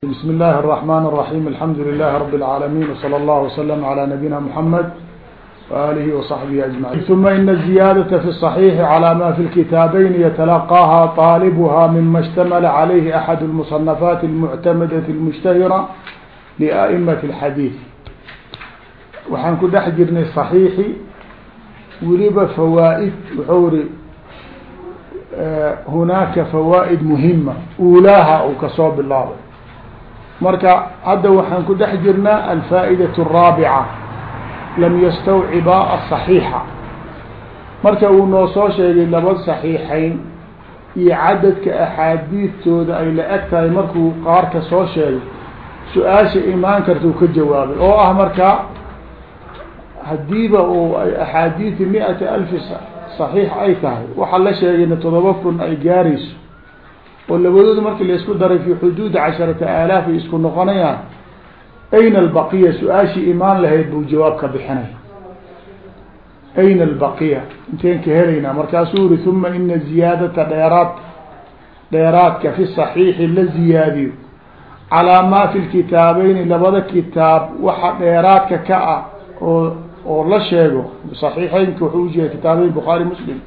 بسم الله الرحمن الرحيم الحمد لله رب العالمين وصلى الله وسلم على نبينا محمد وآله وصحبه أجمعين ثم إن الزيادة في الصحيح على ما في الكتابين يتلقاها طالبها مما اشتمل عليه أحد المصنفات المعتمدة المشتهرة لأئمة الحديث waxaan ku dhex jirnay صaxiixi weliba fawaaid wuxuu ri hunaaka fawaaid muhima uulaaha uu kasoo bilaabay marka hadda waxaan ku dhex jirnaa alfaa'idaة الraabica lam yastawciba aلصaxiixa marka uu noo soo sheegay laba صaxiixayn iyo cadadka axaadiidtooda ay la eg tahay markuu qaarka soo sheegay su-aasha imaan kartuu ka jawaabay oo ah marka hadiiba uu axaadiidi mi-ata alfi صaxiix ay tahay waxaa la sheegayna todoba kun ay gaarayso oo labadooda markii la isku daray fi xuduudi casharata aalaaf ay isku noqonayaan ayna albaqiya su'aashii imaan lahayd buu jawaab ka bixinay. Ayna albaqiya inteen ka helaynaa. Markaasuu yuri uma ina ziyaadata dheeraad dheeraadka fi صaxiixi la ziyaadiyo. Calaa maa fi lkitaabeyni labada kitaab waxa dheeraadka ka ah oo oo la sheego. صaxiixeynka wuxuu ujeeda kitaabeyn bukhaari muslim.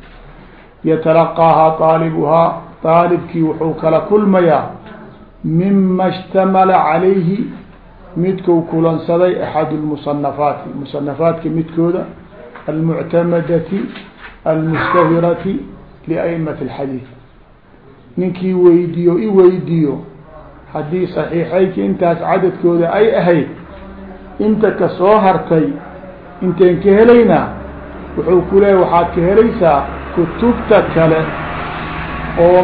Yatalaqaahaa aalibuhaa aalibkii wuxuu kala kulmayaa mima اshtamala calayhi midku kulansaday axad اlmusanafaati musanafaadka midkooda almuctamadati almushtahirati liaimati اlxadiid ninkii weydiiyo i weydiiyo haddii صaxiixeynka intaas cadadkooda ay ahayd inta ka soo hartay inteen ka helaynaa wuxuu ku leeya waxaad ka helaysaa kutubta kale oo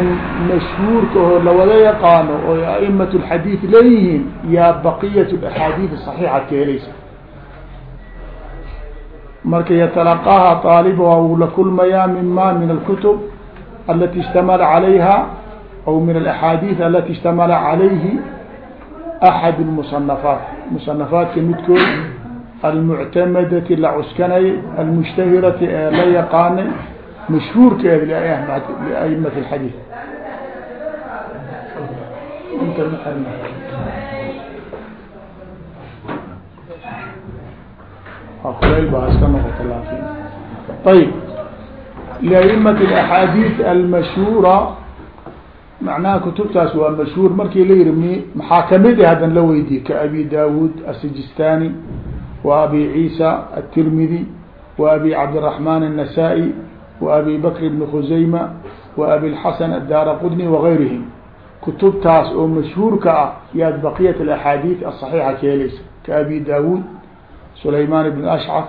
mashhuurka oo lawada yaqaano oo a'imat اlxadiid leeyihiin yaa baqiyat اaxaadiid صaxiixaad ka helaysaa marka yatalaqaaha طaalibuha wuu la kulmayaa mima min alkutub alati اshtamala calayha aw min alaxaadiid alati اshtamala calayhi axad اlmusanafaat musanafaadka midkood almuctamadati la cuskanay almushtahirati ee la yaqaanay mashhuurkeeda liaimati اlxadiid inta kulayl baa iska noqota laakin ayb liaimati اaxaadiid almashhuura macnaha kutubtaas waa mashhuur markii la yihi m maxaa kamid ah haddan la weydiye ka abi dawud asijistani wa abi ciisa aلtirmidi wa abi cabdالرaحman النasائي wa abi bakr bn khusayma wa abi اlxasan adara qudni wagayrihim kutubtaas oo mashhuurka ah yaad baqiyat اaxaadiid aصaxiixa ka helaysa ka abi dawud sulayman bn ashcaf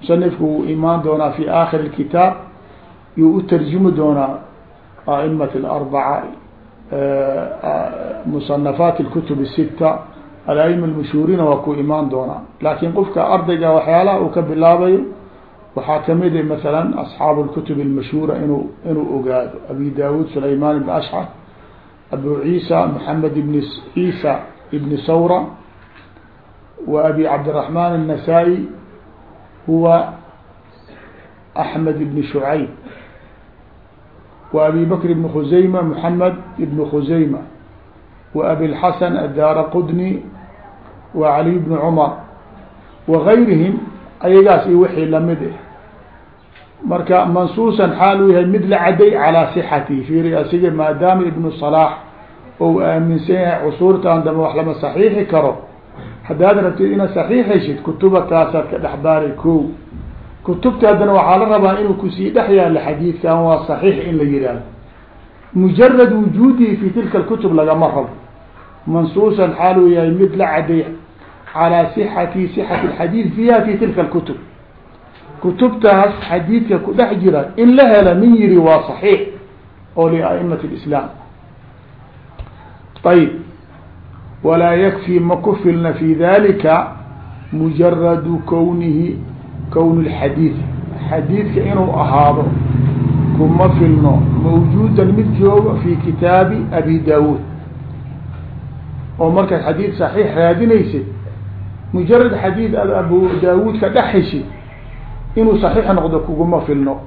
musanifku wuu imaan doonaa fi akhir kitaab yuu u tarjumi doonaa a'imat اarbaca musanafaat اkutub الsita alaima almashhuuriina waa ku imaan doonaa laakiin qofka ardayga waxyaalaha uu ka bilaabayo waxaa kamid a masalan asxaabu اlkutub اlmashhuura inuu inuu ogaado abi dawud sulayman ibn ashcaf abu ciisa maxamed ibn ciisa ibni sawra wa abi cabdالرaحman النasaaئي huwa axmed ibn shucayb wa abi bakr ibn khusayma moxamed ibn khusayma wa abi اlxasan adara qudni wa caliy bn cumar wagayrihim ayagaas iyo wixii lamid ah marka mansuusan xaal uu yahay mid la caday calaa sixati fiiri asiga maadaama ibnu salaax ou aaminsan yahay cusuurtan dambe wax lama saxiixi karo. Haddaad rabtid inaad saxiix heshid kutubataasaad ka dhexbaaray ko kutubta haddana waxaa la rabaa inuu ku sii dhex yaalo xadiidkan waa saxiix in la yihahdo mujarad wujuudihi fi tilka alkutub lagama rabo. Mansuusan xaal uu yahay mid la caday calaa sixati sixati alxadiid fiiha fi tilka alkutub kutubtaas xadiidka ku dhex jira in la hela min yiri waa saxiix oo liaimati lislaam ayb walaa yakfi ma ku filna fi dalika mujaradu kownihi kown lxadiid xadiidka inuu ahaado kuma filno mawjuudan mid jooga fi kitaabi abi dawuud oo markaad xadiid saxiix raadinaysid mujarad xadiid aad abu daawuud ka dhex heshid inuu saxiix noqdo kuguma filno.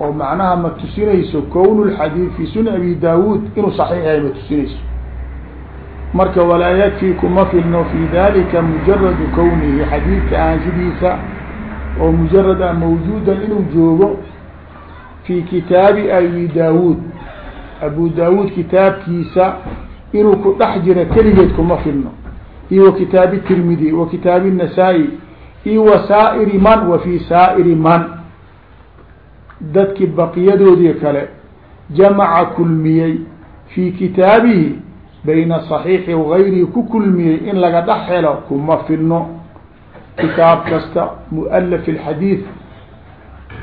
oo macnaha ma tusinayso kown lxadiid fi sunan abi daawuud inuu saxiix yahay ma tusinayso. Marka walaa yakfi kuma filno fi dalika mujaradu kownihi xadiidka aansidiisa oo mujarad a mawjuudan inuu joogo fi kitaabi abi daawuud. Abu daawuud kitaabkiisa inuu ku dhex jira keligeed kuma filno. Iyo wa kitaabi tirmidi wa kitaabi الnasaa-i iyo wa saa'iri man wa fii saa'iri man. Dadkii baqiyadoodii kale jamaca kulmiyey fii kitaabihi bayna saxiixi wagayrihi ku kulmiyey in laga dhex helo kuma filno. Kitaab kasta mualaf alxadiid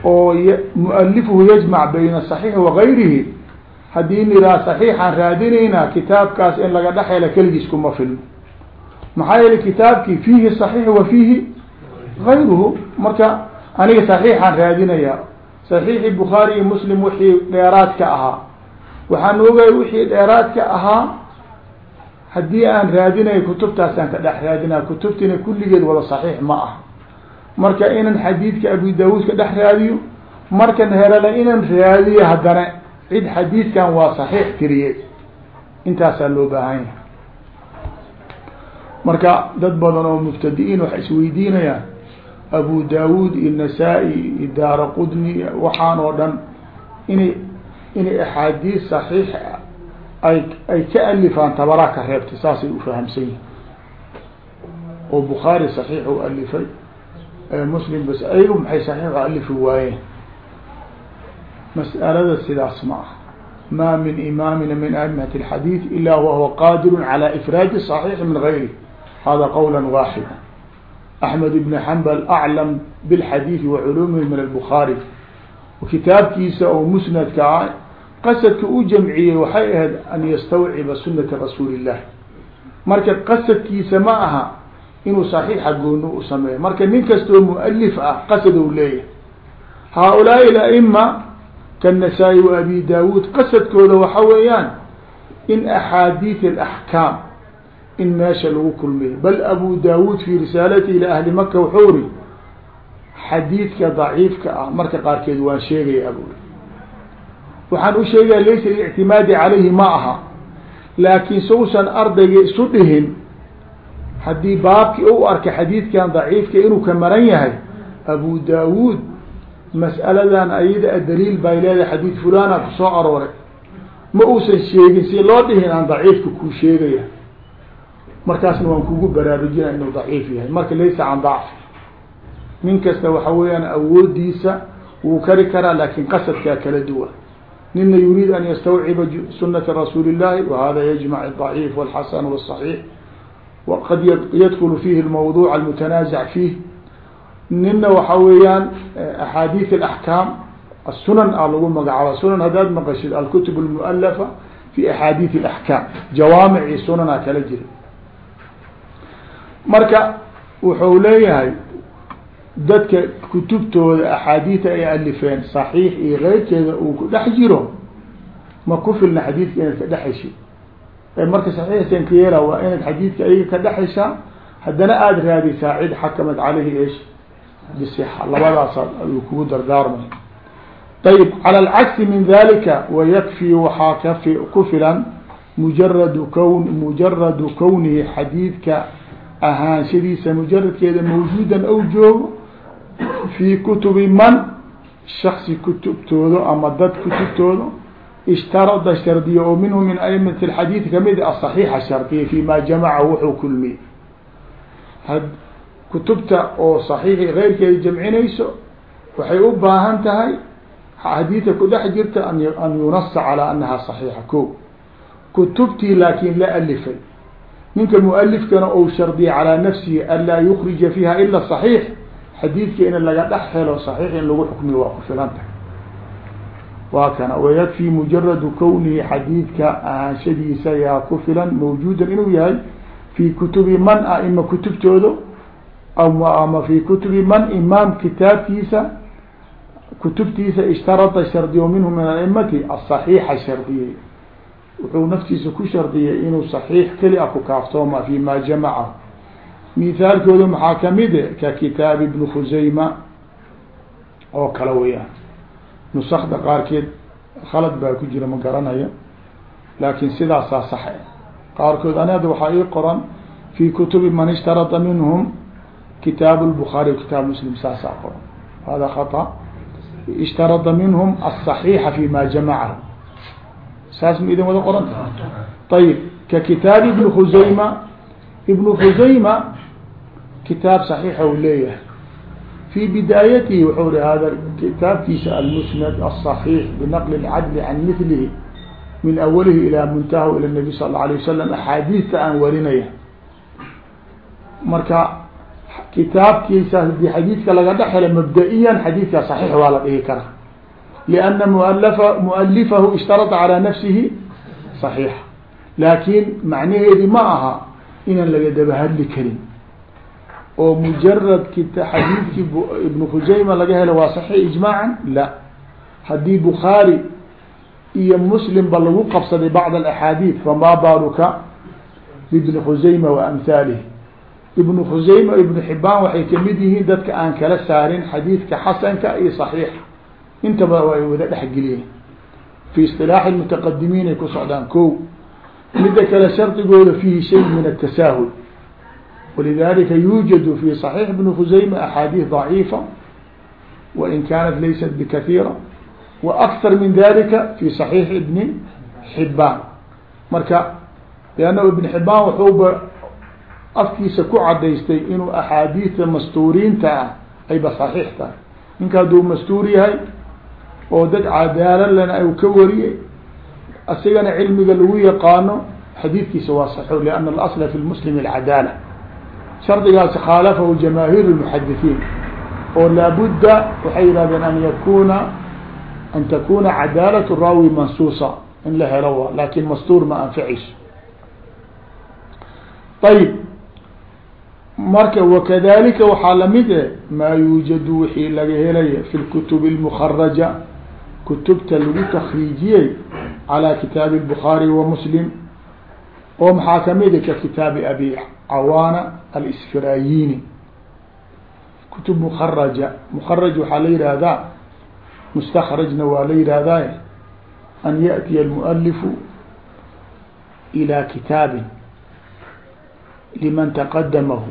oo mualifuhu yajmac bayna saxiixi wagayrihi haddii niraa saxiixaan raadinaynaa kitaabkaas in laga dhex helo keligiis kuma filno. Maxaa yeele kitaabkii fiihi saxiix wa fiihi ayruhu marka aniga saxiixaan raadinayaa saxiixi bukhaari iyo muslim wixii dheeraadka ahaa waxaan ogay wixii dheeraadka ahaa haddii aan raadinayo kutubtaasaan ka dhex raadinaya kutubtina kulligeed wada saxiix ma ah marka inaan xadiidka abu daawuud ka dhex raadiyo markan herale inaan raadiyo haddana cid xadiidkan waa saxiix tiriye intaasaa loo baahan yahay marka dad badan oo mubtadi-iin waxay isweydiinayaan abu daawuud iyo nasaa-i iyo daara qudni waxaan oo dhan inay inay axaadiis saxiix ay ay ka alifaan tabaraa ka reebtay saasay ufahamsan yihiin oo bukhaari saxiix u alifay muslim bas ayagu maxay saxiix u waayeen? Mas'alada sidaas ma ah ma min imaamina min aimati alxadiid ila wahuwa qadiru calى ifraadi saxiixi min gayri hada qawla waaxida axmed ibn xambal aclam bilxadiidi wa min albukhaari kitaabkiisa oo musnadka ah qasadka u jamciyey waxay ahayd an yastawciba sunata rasuuli illah marka qasadkiisa ma aha inuu saxiixa gooni u sameeyo marka nin kastoo mualif ah qasad u leeyahay haaulaai laima kannasaa-i wa abi daawuud qasadkooda waxa weeyaan in axaadiid alaxkaam in meesha lagu kulmiyo. Bal abu daawuud fi risaalati ila ahli maka wuxuu ri xadiidka daciifka ah marka qaarkeed waan sheegaya aburi waxaan u sheegaya laysa lictimaadi calayhi ma aha laakiin sausan ardayga isu dhihin haddii baabkii u arkay xadiidkan daciifka inuu ka maran yahay abu daawuud mas'aladan ayada a daliil bay leedahay xadiid fulana ku soo arooray. Ma uusan sheegin si loo dhihin aan daciifka kuu sheegaya markaasna waan kugu baraarujina inuu daciif yahay marka laysa can dacfi nin kasta waxa weeyaan awoodiisa wuu kari karaa laakin qasadkaa kala duwan nina yuriid an yastawciba sunata rasuuli اllahi wahada yajmac الضaciif wاlxasan wالصaxiix waqad yadkulu fihi اlmawduc almutanaazac fiih nina waxa weeyaan axaadiid اlaxkaam asunan a lagu magacaaba sunan haddaad maqashid alkutub اlmualafa fi axaadiid اlaxkaam jawaamic iyo sunana kala jira marka wuxuu leeyahay dadka kutubtooda axaadiida ay alifeen صaxiix iyo keyrkeeda uu ku dhex jiro ma ku filna xadiidka inaad ka dhex heshid ee marka saxiixsan ka yeela waa inaad xadiidka ayaga ka dhex heshaa haddana aada raadisaa cid xakamad caleyhi esh bisixa labadaas ayuu kugu dardaarmay. Ayib calى alcagsi min dalika wayakfi waxaa kafi ku filan mujaradu kown mujaradu kownihi xadiidka ahaanshadiisa mujaradkeeda mawjuudan ou joogo fii kutubi man shaksi kutubtooda ama dad kutubtooda ishtarada shardiya oo minhu min aimati alxadiid ka mid asaxiixa shardiya fi ma jamacahu wuxuu kulmiyey kutubta oo saxiixi keyrkeeda jamcinayso waxay u baahan tahay xadiida ku dhex jirta an yunasa calaa anaha saxiixa ko kutubtii laakiin la alifay ninka mualifkana ou shardiya calىa nafsihi an laa yukrija fiiha ila صaxiix xadiidka in laga dhex helo صaxiix in lagu xukmiyo waa ku filan tahay waa kana wayakfi mujaradu kownihi xadiidka ahaanshadiisa yaa ku filan mawjuudan inuu yahay fi kutubi man aima kutubtooda ama fi kutubi man imaam kitaabkiisa kutubtiisa ishtarada shardiyo minhu min aimati aصaxiixa shardiyey wuxuu naftiisa ku shardiyay inuu saxiix keli a ku kaaftooma fi ma jamacahu mithaalkooda maxaa kamide eh? ka kitaab ibni khusayma oo kale weyaan nusakda qaarkeed khalad baa ku jira ma garanayo. Laakin sidaasaa sax eh. qaarkood ani hadda waxaa ii qoran fi kutubi man ishtarada minhum kitaabu lbukhaari wa kitaab muslim saasaa qoran. Hada khata? Ishtarada minhum asaxiixa fi ma jamacahu saas ma idin wada qoranta ayib ka kitaabi ibn khusayma ibn khusayma kitaab صaحيixa u leeyahay في bidاayatihi wuxuu ri hada kitaabkiisa almusnad الصaحيiح بnqل الcadl can mثlihi min awalihi ilى muntaha ilى النabi sal الlه عليه wasalam axaadiista aan warinaya marka kitaabkiisa hadii xadiidka laga dhex helo mabda-iyan xadiidka صaحيح waa la dhihi karaa لأna mlfa mualifahu ishtarطa calى nafsihi صaحيixa laakin macnaheedi ma aha inaan laga daba hadli karin oo mujarad xadiidkii ibn khusayma laga helo waa صaحيح iجmاعا la hadii bukhaarي iyo muslim ba lagu qabsaday bacd اaxaadiid fama baaluka bibni khusayma wa amhaalihi ibnu khusayma ibnu xibaan waxay kamid yihiin dadka aan kala saarin xadiidka xasanka iyo صaxiixa intaba ay wada dhexgeliyeen fi isilaaxi mutaqadimiin ay ku socdaan ko midda kale shardigooda fiihi shay min atasaahul walidalika yuujadu fi صaxiix bni khusayma axaadiis daciifa. Wain kaanat laysat bikahiira wa akthar min dalika fi صaxiix ibni xibaan marka liannahu ibn xibaan wuxuuba afkiisa ku cadaystay inuu axaadiista mastuuriinta ah ayba saxiix tahay ninka hadduu mastuur yahay oo dad cadaalo lana u ka wariyey isagana cilmiga lagu yaqaano xadiidkiisa waa saxix liana alasla fi lmuslimi alcadaala shardigaasi khaalafahu jamaahiir lmuxadisiin oo laabudda waxay yihahdeen an yakuna an takuna cadaalat raawi mansuusa in la helo laakin mastuur ma anficayso ayb marka wakadalika waxaa la mid e eh, maa yuujadu wixii laga helaya fi lkutub اlmukaraja kutubta lagu takriijiyey calى kitaabi الbukhaari wa muslim oo maxaa kamida ka kitaabi abi cawaana alsfirayini kutub mukaraja mukaraj waxaa la yihahdaa mstakrajna waa la yihahdaay an yaأtiya الmؤlifu ilى kitaabi liman taqadamahu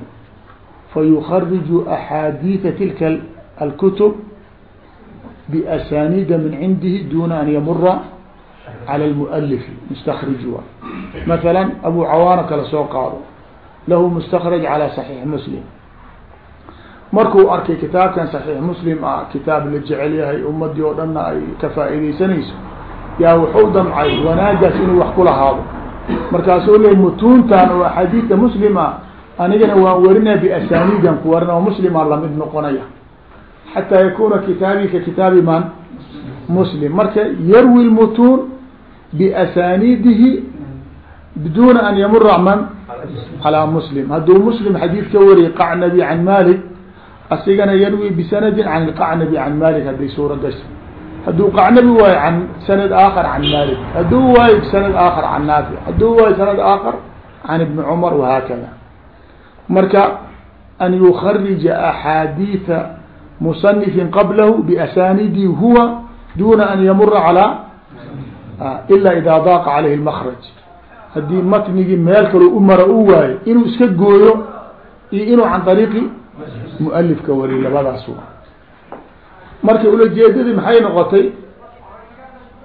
fayukariju axaadiiثa tilka اlkutub basaniida min cindihi duna an yamura calى اlmؤlifi mstakrij waa maala abu cawaano kala soo qaado lahu mstakraj calى صaxiix muslim markuu arkay kitaabkan صaxiix muslim ah kitaab la jecel yahay ummadii oo dhanna ay ka faaideysanayso yaa wuxuu damcay wanaagaas inuu wax kulahaado markaasuu le mutuuntan oo axaadiidta muslim ah anigana waan warinaya biasaniidan ku warina oo muslima lamid noqonaya xataa yakuna kitaabi ka kitaabi man muslim marka yarwi lmutuun biasaniidihi biduna an yamura man calaa muslim hadduu muslim xadiid ka wariyay qacnabi can malik asigana yarwi bisanadi can ilqacnabi can malik hadday suura gasho hadduu qacnabi waayo can sanad aakar can malik hadduu waayo bisanad aakar can naafic hadduu waayo sanad aakar can ibni cumar wahaakada marka an yukarija axaadiiثa musanifin qablahu biasanidi huwa duna an yamura calaa ila ida daaqa caleyhi lmakraj haddii matnigii meel kaloo u mara u waayo inuu iska gooyo iyo inuu can ariiqi mualifka wariy labadaas marka ulajeedadii maxay noqotay?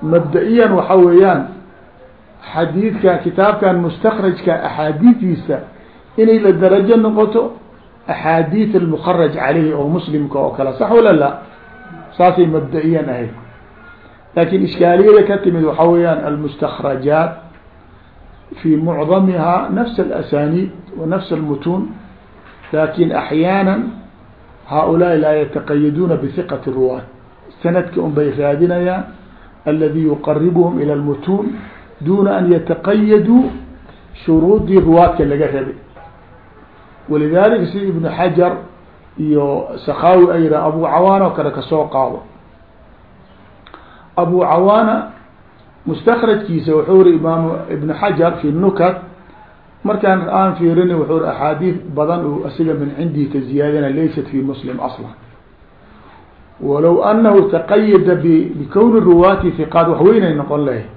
Mabda-iyan waxa weeyaan xadiidka kitaabkan mustakrajka axaadiidiisa inay la darajo noqoto axaadiid almukaraj caleyhi oo muslimka oo kale sax wala la saasay mabda-iyan ahayd laakin ishkaaliyada ka timid waxa weeyaan almustakrajaat fi mucdamiha nafs alasaniid wa nafs almutuun laakiin axyaana haaulaai laa yataqayaduuna bihiqati ruwaat sanadka un bay raadinayaan aladi yuqaribuhum ila lmutuun duna an yataqayaduu shuruudii ruwaadka laga rabay walidalika sida ibnu xajar iyo sakaawi ay yidhah abu cawaana oo kale ka soo qaado abu cawaana mustakrajkiisa wuxuu ri imaam ibnu xajar fi nukat markaan aan fiirini wuxuu ri axaadiid badan uu asiga min cindii ka ziyaadina laysat fi muslim aslan walow anahu taqayada bikowni ruwaati hiqaat waxweynay noqon lahayd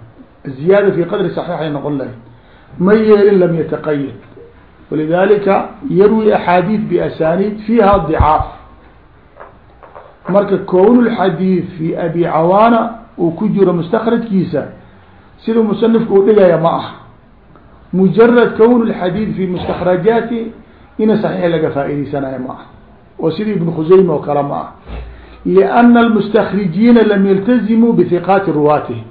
ziyaada fi qadri saxiixay noqon lahayd ma yeelin lam yataqayad walidalika yarwi axaadiid biasaniid fiiha dicaaf marka kown lxadiid fi abi cawaana uu ku jiro mustakrajkiisa siduu musanifku u dhigaya ma ah mujarad kown lxadiid fi mustakrajaati ina saxiix laga faa'idaysanayo ma ah oo sidii ibn khuseyme oo kale ma ah liana almustakrijiina lam yaltazimuu bihiqaati ruwaatihim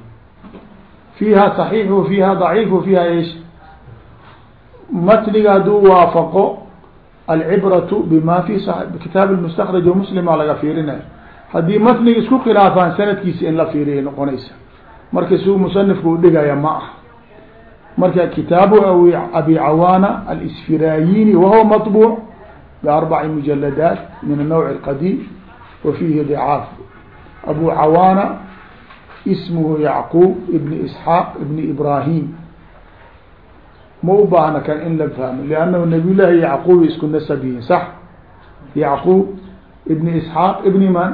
fiiha صaxiix wa fiiha ضaciif wa fiiha ish matniga hadduu waafaqo alcibratu bima fi kitaab mustakraj muslima laga fiirinaya haddii matniga isku khilaafaan sanadkiisi in la fiiriyay noqonaysa marka siuu musanifku u dhigaya ma ah marka kitaabu abi cawaana alsfirayini wahuwa maطbuuc biarbaci mujaladaat min anawc اlqadiim wa fiihi dicaaf. Abu cawaana ismuhu yacquub ibn isxaaq ibn ibrahim ma u baahna kan in la fahmo liannahu nabiy llaahi yacquub isku nasab yihiin sax? Yacquub ibn isxaaq ibni man?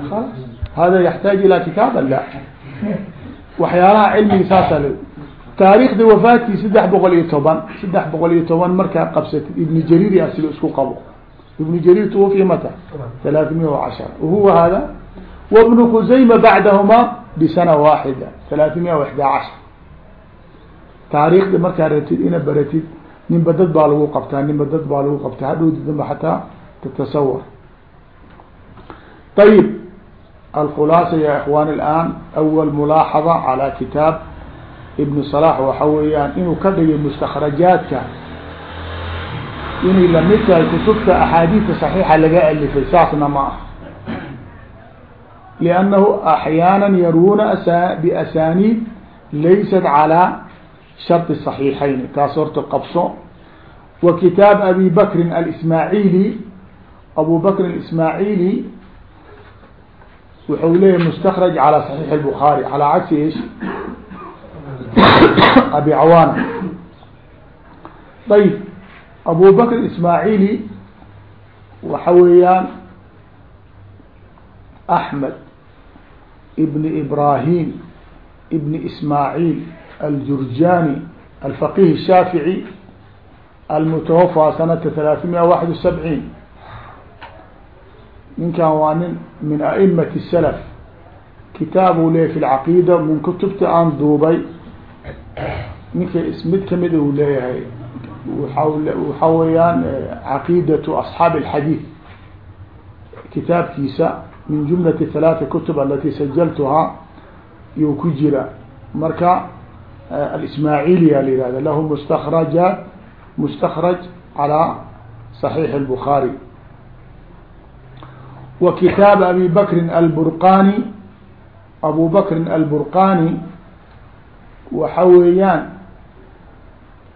Alas hada yaxtaaj ilaa kitaaba la waxyaalaha cilmigi saasa le taariikda wafaadkii saddex boqol iyo toban saddex boqol iyo toban markaa qabsatid ibn jariiri asiga isku qabo. Ibn jariir twufiya mata? Talaatmiya wa cashara wahuwa hada wbn khusayma bacdahuma bisana waaxida talaatimiya waxdaa cashar taariikhda markaa rabtid ina baratid ninba dad baa lagu qabtaa ninba dad baa lagu qabtaa. Hadhowdi danba xataa tatasawar. Ayib alkhulaasa ya ikhwaan alaan awal mulaaxada calaa kitaab ibnu salaax waxa weeyaan inuu ka dhigay mustakrajaadka inay la mid tahay kutubta axaadiidta saxiixa laga alifay saasna ma ah liannahu axyaana yaruuna biasaniid laysat calaa sharط الصaحيixayn taas horta qabso wa kitaab abi bakrin alsmaaعili abu bakrin الsmaaعili wuxuu leeyahy mstakraj calى صaحيح الbخaarي calى cagsi ish abi cawaana ayb abu bakr ismaaعili waxa weeyaan أحmed ibn ibrahim ibn ismaaعil aljurjani alfaqih الshaafiعي almutawafى sanata ثalaaثimiya waxd وسabعiin ninkan waa nin min aئmaة الslf kitaabuu leeyahy fi اlcaqiida min kutubta aan duubay ninka mid kamid u leeyahay waxa weeyaan caqiidatu asxaabi اlxadiid kitaabkiisa min jumlati halaata kutub alati sajaltuhaa yuu ku jira marka alismaaعiliya la yihahda lahu mustakrajaat mustakraj calى صaxiix الbخaarي wa kitaab abi bakrin alburqani abu bakrin alburqani waxa weeyaan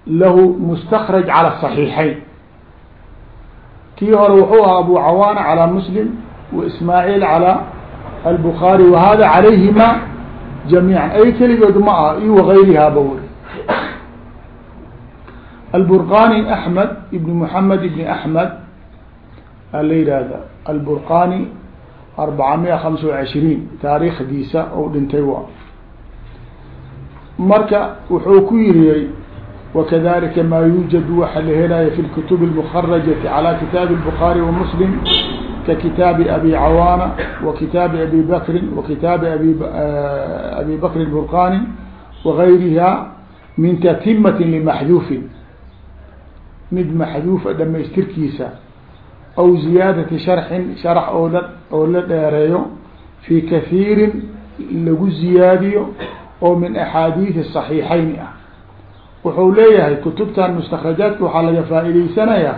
lahu mustakraj calى الصaxiixayn kii hore wuxuu ahaa abu cawaana calى muslim وإسmاعيل على البخاري وhذا عalayهma جaميعا ay keligood ma ah i وغayrihaba wy البرقاني أحمد بن محمد بن أحمد la yihahda البرقاني أربعمية خمسة وعشhرين taarikhdiisa ou dhintay wa marka wuxuu ku yiriyey وkذلika ma يوجد waxa la helaya في الكتب المخرجة على kitاaب البخاري ومسلم kkitaabi abi cawaana wa kitaabi abi bakrin wa kitaabi abi abi bakri burqani wagayriha min tatimati limaxduufin mid maxduufa dhamaystirkiisa aw ziyaadati sharxin sharax oo la oo la dheereeyo fi kahiirin lagu ziyaadiyo oo min axaadiidi صaxiixayni ah wuxuu leeyahay kutubtan mustakrajaadka waxaa laga faa-iideysanayaa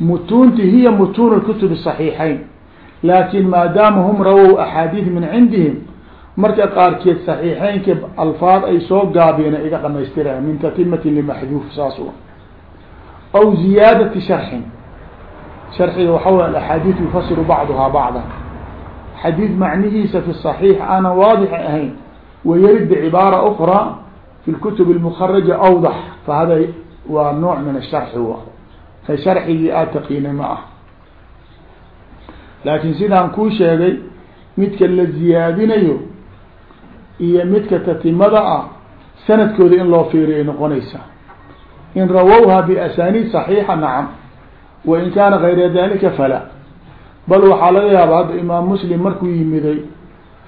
mutuunti hiya mutuun kutubi saxiixayn. Laakin maadaama hum rawow axaadiid min cindihim marka qaarkeed saxiixeynka alfaad ay soo gaabeen iga dhamaystiraan min tatimati limaxduuf saas u ah. aw ziyaadati sharxin. Sharxiga waxaa way alaxaadiid yufasiru bacduhaa bacda xadiid macnihiisa fi saxiix aanan waadix ahayn wa bicibaara ukraa fi lkutub اlmukaraja awdax fahada waa nooc min asharxi w ka sharxigii aad taqiinay ma ah laakiin sidaan kuu sheegay midka la ziyaadinayo iyo midka tatimada ah sanadkooda in loo fiiriyo ay noqonaysaa in rawowha biasaniid صaxiixa nacam wain kaana gayra dalika fala bal waxaa laga yaaba hadda imaam muslim markuu yimiday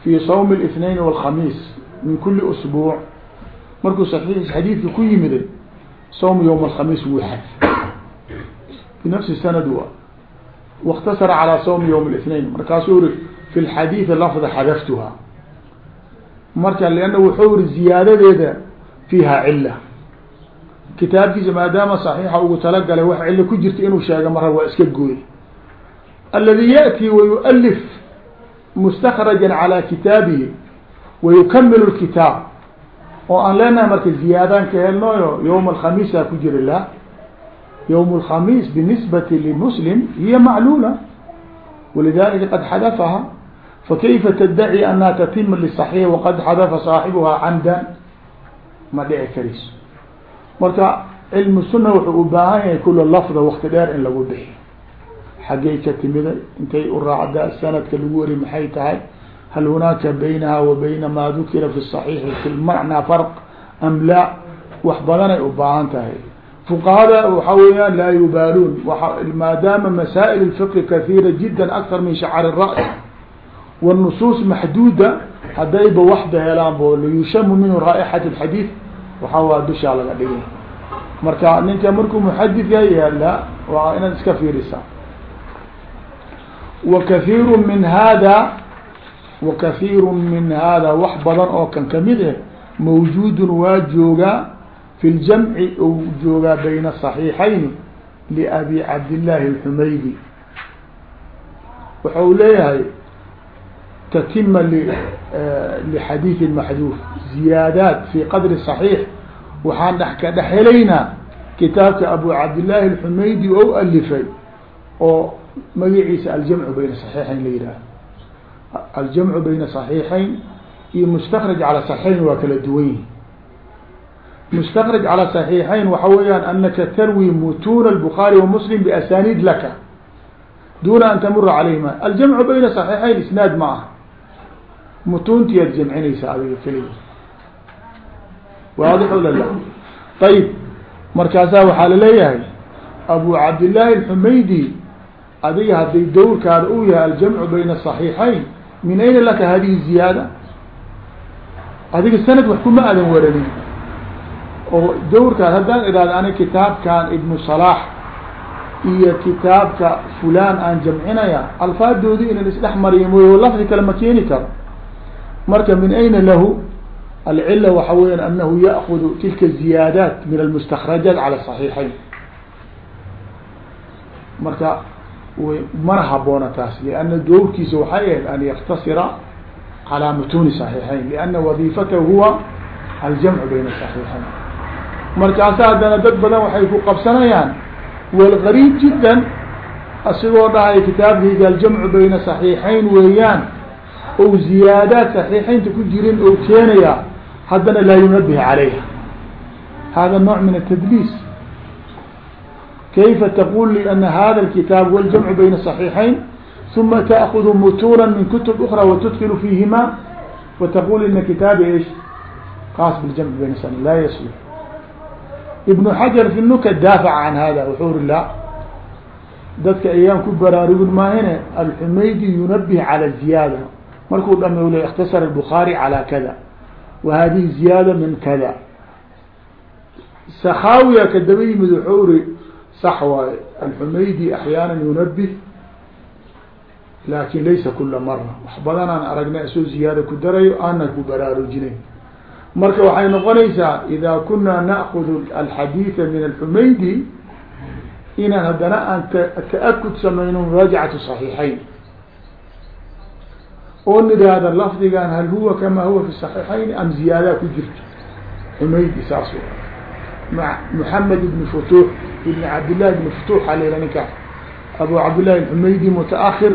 fi sawm الاثnain والkhamiis min kuli usbuuc markuu صaxiix xadiidka ku yimiday sawm ywm الkhamiis wuu xad binafsi sanad wa واktasara calى sawm ywm الاثnain markaasuu ri fi اlxadiiثi lafda xadaftuha marka lana wuxuu iri ziyaadadeeda fiiha cila kitaabkiisa maadaama صaxiixa ugu talagalay wax cilo ku jirta inuu sheega mara waa iska gooy aladi yaأti wayualif mustakraja calى kitaabihi wayukamilu kitaab oo aan leenahay marka ziyaadaan ka helnoyo ywm alkhamiisa ku jira la ywm اlkhamiis binisbati limuslim hiya maclula walidalika qad xadafaha fakayfa tddaci anha tatima liصaxiix waqad xadafa saaxibuha camdan? Ma dhici karayso marka cilmu suna wuxuu u baahan yahay kula lafda wakti dheer in lagu bixi xaggay ka timiday intay u raacda sanadka lagu wari maxay tahay hal hunaaka baynaha wa bayna ma dukira fi صaxiixi fi lmacnaa farq am la wax badanay u baahan tahay fuqahada waxa weeyaan laa yubaaluun maadaama masaa'il اfiqhi kahiira jida akar min shacr الra's wالnusuus maxduuda haddayba waxba helaan bo liyushamu minhu raa'ixat اxadiid waxa waa dushaa laga dhigay marka ninka markuu muxadid yahay la waa inaad iska fiirisaa wakahiiru min hada wakahiiru min hada wax badan oo kan kamid eh mawjuudun waa joogaa fi ljamci ou joogaa bayna صaxiixayn liabi cabdillaahi اxumaydi waxa uu leeyahay tatima lxadiiثi maxduuf ziyaadaat fi qadri صaxiix waxaan dh ka dhex helaynaa kitaabka abu cabdillaahi اxumaydi ou alifay oo magaciisa aljamcu bayna صaxiixayn la yihaaho aljamcu bayna صaxiixayn iyo mustakraj calى صaxiixayn waa kala duwan yihi mustakraj calى صaxiixayn waxa weeyaan anaka tarwi mutuuna الbukhaari wamuslim biasaniid laka duna an tamura calayhima aljamcu bayna صaxiixayn isnaad ma ah mutuuntiyaad jamcinaysa adiga keliya waadix o lala ayib markaasaa waxaa laleeyahay abu cabdillaahi الxumaydi adiga hadday dawrkaada u yahay aljamcu bayna صaxiixayn min ayna laka hadihi ziyaada? Adiga sanad wax kuma adan waranin oo dawrkaad haddaan idhahdo ani kitaabkan ibnu salaax iyo kitaabka fulaan aan jamcinaya alfaadoodi inan isdhex mariya mooy lafdi kale ma keeni karo. Marka min ayna lahu alcila waxa weya anahu yaakudu tilka ziyaadaat min almustakrajaat cala صaxiixayn marka mana haboona taas lianna dowrkiisa waxay ahayd an yaktasira calaa mutuuni صaxiixayn lianna wadiifatahu huwa aljamcu bayna صaxiixayn markaasa haddana dad badan waxay ku qabsanayaan walgariib jiddan asigoo dhahay kitaabkayga aljamcu bayna صaxiixayn weeyaan ou ziyaadaad صaxiixaynta ku jirin ou keenaya haddana laa yunabih calayha hada nooع min الtdliis kayfa taqul li ana hada الkitaab wاljamcu bayna صaxiixayn ثuma taأkudu mutuuna min kutub أkrى watdkil fiihima wataqul ina kitaabi ish kaas biljamc bayna صaxiixayn la yaslح ibn xajar fi nuka daafac can hada wuxuu ri la dadka ayaan ku baraarugin maahine alxumaydi yunabih calى ziyaada markuu dham le اktasar الbخaarي calى kada wa hadihi ziyaada min kada sakaawiya kadaba yimid wuxuu ri sax waaye alxumaydi axyaana yunabih laakin laysa kula mara wax badanaan aragnay asoo ziyaada ku darayo aanan ku baraarujinayn marka waxay noqonaysaa ida kuna na'kud alxadiida min alxumaydi inaan haddana aan ta'akud samayno muraajacatu صaxiixayn oo nidhaahda lafdigan hal huwa kama huwa fi صaxiixayn am ziyaadaa ku jirto. Xumaydi saas محamed ibn futuux ibn cabdillahi ibn futuux alera ninkaas abu cabdillahi xumaydi mutaahir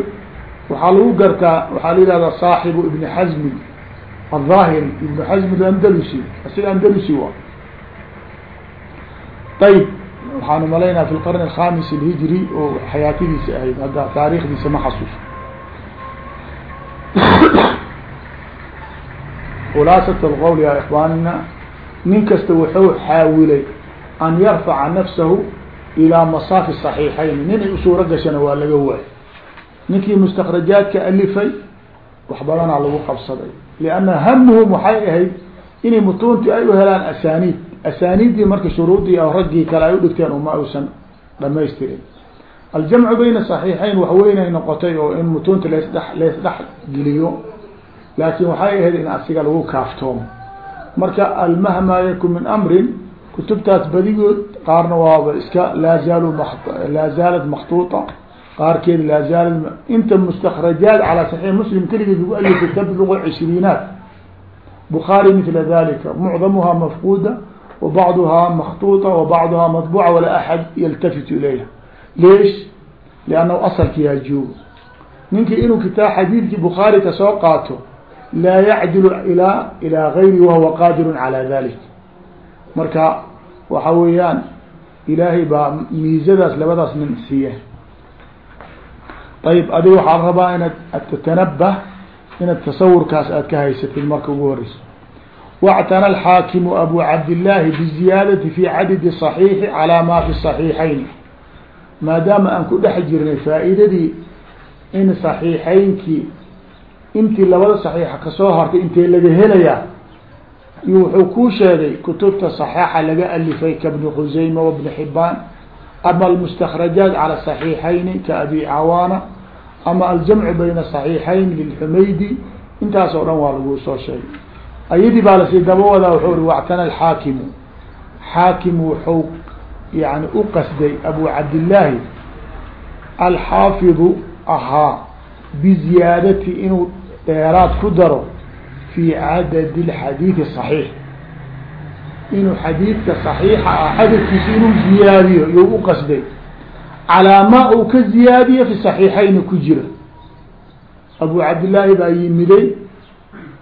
waxaa lagu gartaa waxaa la yihahdaa saaxibu ibni xazmi الظاhري iبن حزم الأndلسي asiga أndلسي wa ayب waxaanu malaynaa في الqرن الخاaمس الهiجري oo xayaatadiisa ahayd hadda taarikhdiisa ma xasuuso khulaaصة الqول ya إخوانina nin kasta wuxuu xaawilay an yarfaca nafsahu ilaa masaafi صaxiixayn nin ay usuuro gashana waa laga waayy ninkii mustakrajaadka alifay wax badanaa lagu qabsaday. Lianna hamuhum waxay ahayd inay mutuuntii ay u helaan asaaniid. Asaaniiddii marka shuruudii raggii kale ay udhigteen uma uusan dhamaystirin aljamcu bayna صaxiixayn waxweynay noqotay oo in mutuunta lasdhe laysdhex geliyo. Laakin waxay ahayd in asiga lagu kaaftoomo marka almahma yakun min amrin kutubtaas badigood qaarna waaba iska laazaalu laa zaalad maktuuطa qaarkeed laa zaalad inta mustakrajaat calaa saxiix muslim keligeed lagu alifay tabluqu cishriinaat bukhaari mila dalika mucdamuhaa mafquuda wa bacduhaa maktuuطa madbuuca walaa axad yaltafitu ilayha. Leesh liannahu asalkiyaa joogo. Ninkii inuu kitaa xadiidkii bukhaari ka soo qaato laa yacdilu ilaa ilaa gayri wahuwa qaadirun calaa dalik marka waxa weeyaan ilaahay baa miizadaas labadaas nin siiya ayib adiga waxaa rabaa inaad tatanabah inaad tasawurkaas aad ka haysatid marka ugu horeyso wاctana alxaakimu abu cabdillaahi biziyaadati fi cadadi صaxiixi calaa ma fi صaxiixayn maadaama aan ku dhex jirnay faa'iidadii in صaxiixaynkii intii labada صaxiixa kasoo hartay intee laga helayaa iyo wuxuu kuu sheegay kutubta صaxaaxa laga alifay kabni khusayma wabni xibaan ama almustakrajaat calى صaxiixayni kaabi cawaana ama aljamcu bayna صaxiixayn lilxumaydi intaas oo dhan waa lagu soo sheegay ayadii baa lasii daba wadaa wuxuu ri wactana alxaakimu xaakim wuxuu yani u qasday abu cabdillaahi alxaafidu ahaa biziyaadati inuu dheeraad ku daro fi cadadi اlxadiidi صaxiix inuu xadiidka صaxiixa ah cadadkiisa inuu ziyaadiyo you u qasday calaa ma uu ka ziyaadiyo fi صaxiixayni ku jira abu cabdillaahi baa yimiday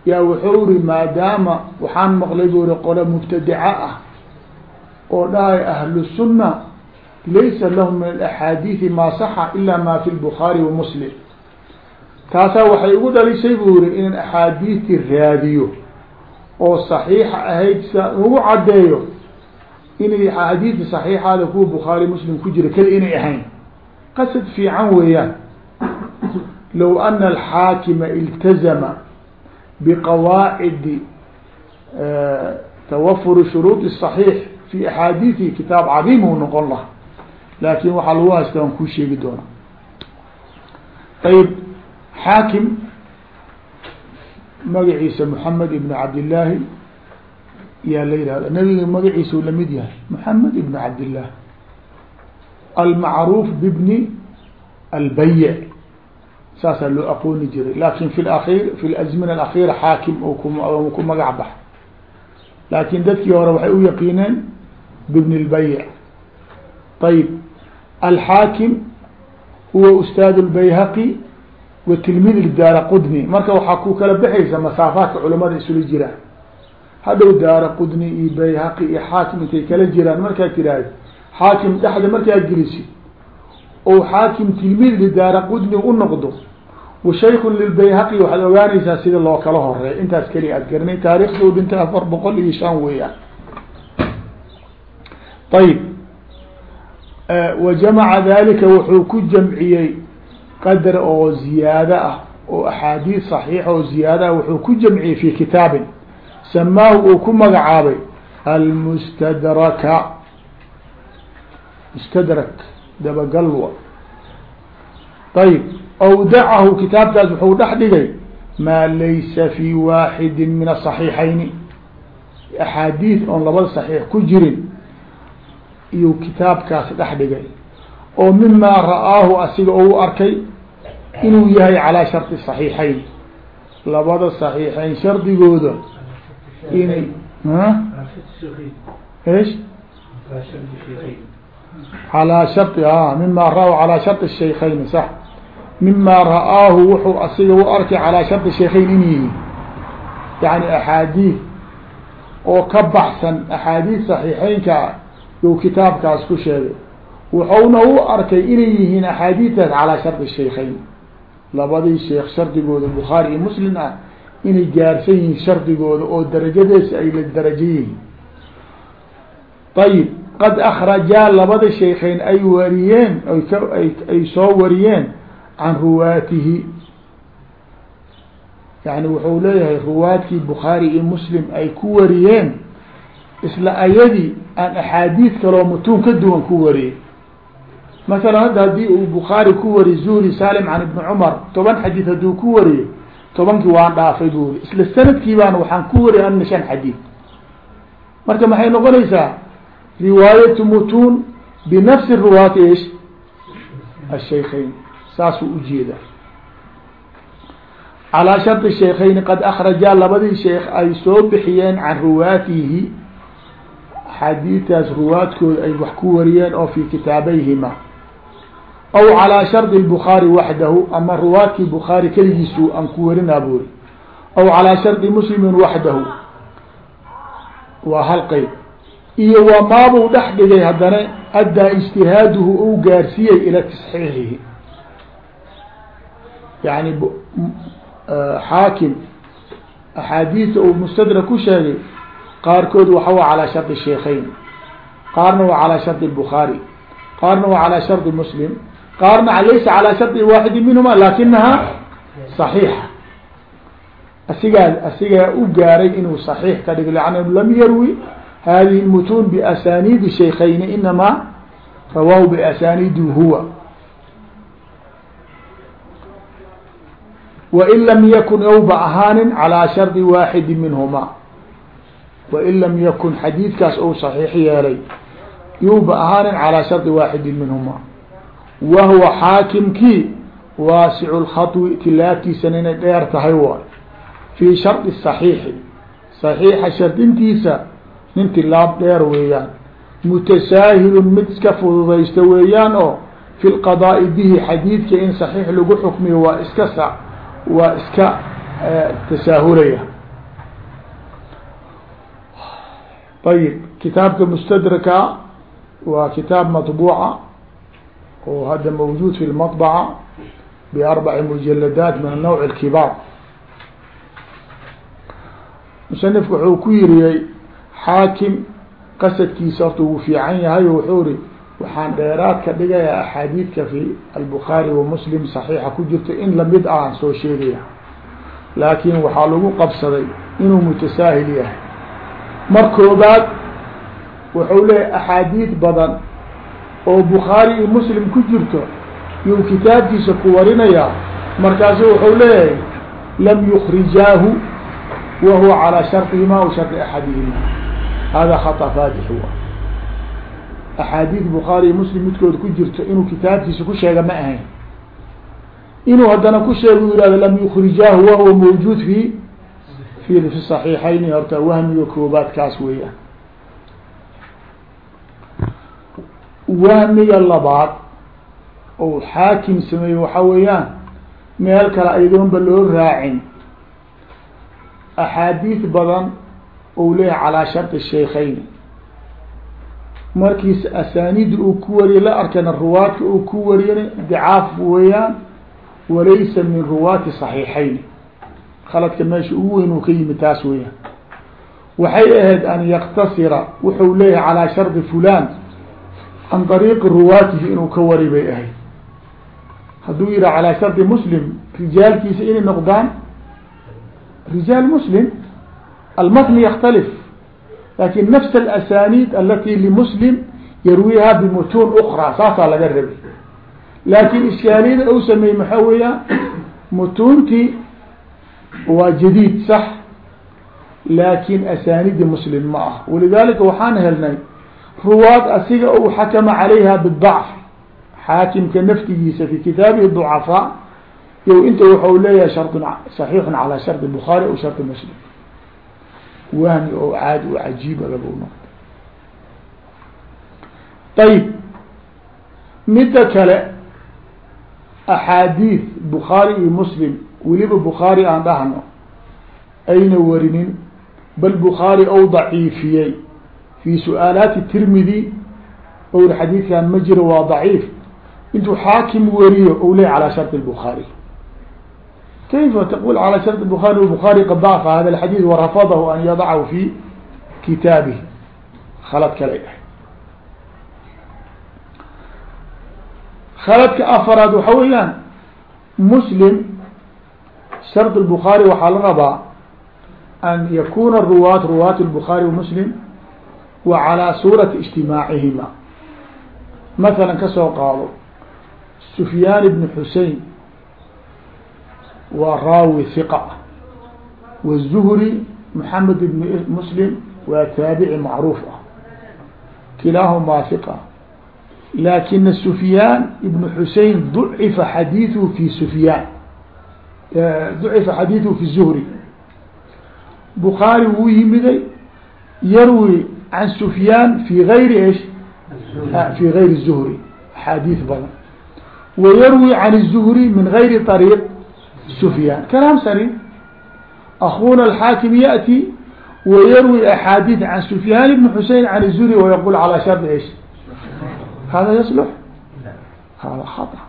yaa wuxuu ri maadaama waxaan maqlay bu ri qole mubtadica ah oo dhahay ahlu sunna laysa lahum min alaxaadiidi maa saxa ila ma fi lbukhaari wa muslim taasaa waxay ugu dhalishay buu yiri inaan axaadiidti raadiyo oo saxiixa ahayd siaan ugu caddeeyo inay axaadiidta saxiixaada kuwa bukhaari muslim ku jira keli inay ahayn. Qasad fiican weeyaan. Low ana alxaakima iltazama biqawaacidi twafuri shuruudi saxiix fi axaadiidihi kitaab cadiim u noqon laha laakin waxaa lagu haystaan kuu sheegi doonaa. Ayb xaakim magaciisa moxamed ibn cabdillaahi yaa la yihahda nabiga magaciisa u la mid yahay moxamed ibn cabdillaah almacruuf bibni albaye saasaa loo aqooni jiray laakiin fi akhir fi lazmina alakhira xaakim u ku magac bax laakin dadkii hore waxay u yaqiineen bibn اlbayc ayb alxaakim huwa ustaad اlbayhaqi wa tilmid daara qudni. Marka waxaa ku kala baxaysa masaafaadka culamada isula jiraan. Hadhow daara qudni iyo bayhaqi iyo xaakim intay kala jiraan markaad tiraahd xaakim dhexda markaad gelisid ou xaakim tilmid lidaara qudni u noqdo wa shaykun lilbayhaqi waxaad ogaanaysaa sida loo kala horeey intaas keliya aad garanay taarikhda u dhintay afar boqol iyo shan weeyaan. Ayib wa jamaca dalika wuxuu ku jamciyey qadar oo ziyaado ah oo axaadiis صaxiixa oo ziyaado ah wuxuu ku jamciyey fi kitaabin samaahu uu ku magacaabay almustadraka mustadrak dabagalwa ayb awdacahu kitaabkaas wuxuu dhex dhigay maa laysa fi waaxidi min aصaxiixayni axaadiis oon labada صaxiix ku jirin iyuu kitaabkaas dhex dhigay oo mima ra'aahu asiga ou arkay inuu yahay calaa shardi صaxiixayn labada صaxiixayn shardigooda inay ايش alىa shari a mima ra-u calىa sharط الshaykayn sax mima ra'aahu wuxuu asiga u arkay calىa sharط shaykhayn in yihiin yani axaadiid oo ka baxsan axaadiid صaxiixeynka you kitaabkaas ku sheegay wuxuuna u arkay inay yihiin axaadiidaas calaa shardi shaykhayn. Labadii sheekh shardigooda bukhaari iyo muslim ah inay gaarsan yihiin shardigooda oo darajadeesa ay la darajo yihiin. Ayib qad akhrajaa labada shaykheyn ay wariyeen ay soo wariyeen can ruwaatihi. Yani wuxuu leeyahay ruwaadkii bukhaari iyo muslim ay ku wariyeen isla ayadii aan axaadiid kaloo mutuun ka duwan ku wariyey masalan hadda haddii uu bukhaari ku wari zuhri salim can ibni cumar toban xadiid hadduu ku wariyey tobankii waan dhaafay bu uri isla sannadkii baan waxaan ku wariyay ana shan xadiid. Marka maxay noqonaysaa? Riwaayatu mutuun binafsi ruwaati ish? Ashaykhayn saasuu ujeeda calaa shardi shaykhayni qad akrajaa labadii sheekh ay soo bixiyeen can ruwaatihi. Xadiitaas ruwaadkooda ay wax ku wariyeen oo fi kitaabayhima aw calىa shardi الbخaarي waxdahu ama ruwaadkii bukhaari keligiisu aan ku warinaa buri aw calىa shardi mslimi waxdahu waa hal qeyb iyo waa maabuu dhex dhigay haddana addaa اجtihaaduhu u gaarsiiyey ila tasxiixihi yani xaakim axaadiisa uu mustadrak ku sheegay qaarkood waxa wa calىa shardi sheikayn qaarna waa calىa shardi الbخaarي qaarna waa calىa shardi mslim qaarna laysa calى shardi waaxidi minhuma lakinaha صaxiixa asigaa asigaa u gaaray inuu صaxiix ka dhig lannahu lam yarwi hadihi اmutuun biasaniidi shaykayni inamaa rawaahu biasaniidi huwa wain lam yakun yowba ahaanin calىa shardi waaxidi minhuma wain lam yakun xadiidkaas ou صaxiix yeelay yowba ahaanin calىa shardi waaxidi minhuma wahwa xaakimkii waasicu lkhawi tilaabtiisana inay dheer tahay waay. Fii shardi saxiixi. Saxiixa shardintiisa nin tilaab dheer weeyaan. Mutasaahilun mid iska fududaysta weeyaan oo fi lqadaa'i bihi xadiidka in saxiix lagu xukmiyo waa iska s waa iska e, tasaahulaya. Ayib kitaabka mustadraka waa kitaab matbuuca oo hadda mawjuud fi lmaطbca barbaci mujaladaat min anawc اkibaar musanifku wuxuu ku yiriyey xaakim qasadkiisa horta uu fiican yahay wuxuu ri waxaan dheeraad ka dhigayaa axaadiidka fi albukhaari wa muslim saxiixa ku jirta in la mid ahan soo sheegaya laakiin waxaa lagu qabsaday inuu mutasaahil yahay. Mar koobaad wuxuu leeyahy axaadiid badan oo bukhaari iyo muslim ku jirto yuu kitaabkiisa ku warinayaa markaasu wuxuu leeyahay lam yukrijaahu wa huwa calaa sharطihima aw sharطi axadihima hada haطa faadix wa axaadiid bukhaari iyo muslim midkood ku jirto inuu kitaabkiisa ku sheega ma ahayn inuu haddana ku sheego u yihahdo lam yukrijaahu wahuwa mawjuud fi fi fi صaxiixayni horta wahmiga koobaad kaas weeyaan wahmiga labaad ou xaakim sameeye waxaa weeyaan meel kale aydoonba loo raacin. Axaadiis badan ou leeyahay calaa shardi shaykhayn. Markiis asaanida uu ku wariyay la arkana ruwaadka uu ku wariyana dicaaf weeyaan walaysa min ruwaati صaxiixayn khaladka meesha ugu weyn uu ka yimid taas weeyaan. Waxay ahayd an yaktasira wuxuu leeyahay calaa shardi fulan can ariiqi ruwaatihi inuu ka wari bay ahayd hadduu yiha calaa shardi muslim rijaalkiisa inay noqdaan rijaal muslim almatni yaktalif laakiin nafs alasaniid alati limuslim yarwiha bimutuun ukra saasaa laga rabay laakin iskaaliyada u sameeyey maxaa weeyaan mutuuntii waa jadiid sax laakin asaanidi muslim ma ah walidalika waxaan helnay ruwaad asiga u xakama calayha bidacf xaakimka naftigiisa fi kitaabihi ducafaa yo inta waxau leeyahay shardun saxiixun calaa shardi bukhaari aw shardi muslim. Wahmi oo caadi oo cajiiba lagu noqdo. Ayib midda kale axaadiid bukhaari iyo muslim weliba bukhaari aan dhahno ayna warinin bal bukhaari ou daciifiyey في سؤاaلaaت تirmidي r xadيiثkan ma jiro waa ضعيif intuu xاakم weriyo u le عalى شhرط البخاaري kيf تقول عalى شhرط البخاري؟ والبخاري qd ضعف hda الحadيث ورفضه أn يضعه في kitaabiه khld kale khldka أفراad waxa weyaan mسلم شhرط البخاarي waxaa la rabaa أn ykuna الrواة rواة البخاarي ومسلم wa calaa suurati ijtimaacihima. Mathalan ka soo qaado sufyaan ibnu xusein waa raawi hiqa wazuhri maxamed ibnu muslim waa taabici macruuf ah. Kilaahumaa hiqa laakina sufyaan ibnu xusein ducifa xadiiduhu fi sufyaan ducifa xadiiduhu fi zuhri. Bukaari wuu yimiday yarwi can sufyaan fi gayri ish fi gayri zuhri axaadiis badan wa yarwi can الzuhri min gayri طariiq sufyaan kalaam sariir akuna alxaakim yaأti wa yarwi axaadiis can sufyaan ibn xusein can الzuhri wayaqul calى shardi ish hada yaslux hada haطأ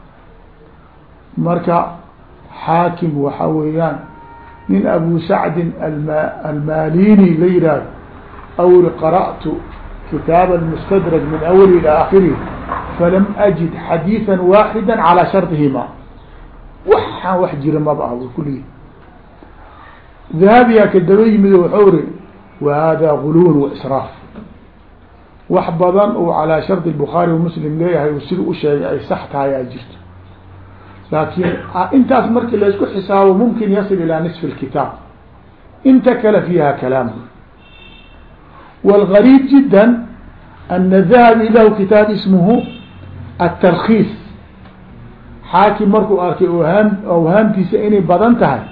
marka xaakim waxa weeyaan nin abu sacdin almalini la yihahdo awri qara'tu kitaab almustadrak min awli ilى akhirih falam ajid xadiiثa waaxida calى shardihima waxaan wax jira maba ah kuligi dahabiyaa ka daba yimid waxau ri wa hada guluwn waisraaf wax badan oo calaa shardi bukhaari wamuslim leeyahay sida u sheegay ay sax tahay aa jirto laakiin intaas marki laysku xisaabo mumkin yasil ilى نصف الkitaab inta kale fiiha kalaam والغريب جدا أن ذهبي lahu kitaab ismhu التrkيص xaakim markuu arkay whaam awhaamtiisa inay badan tahay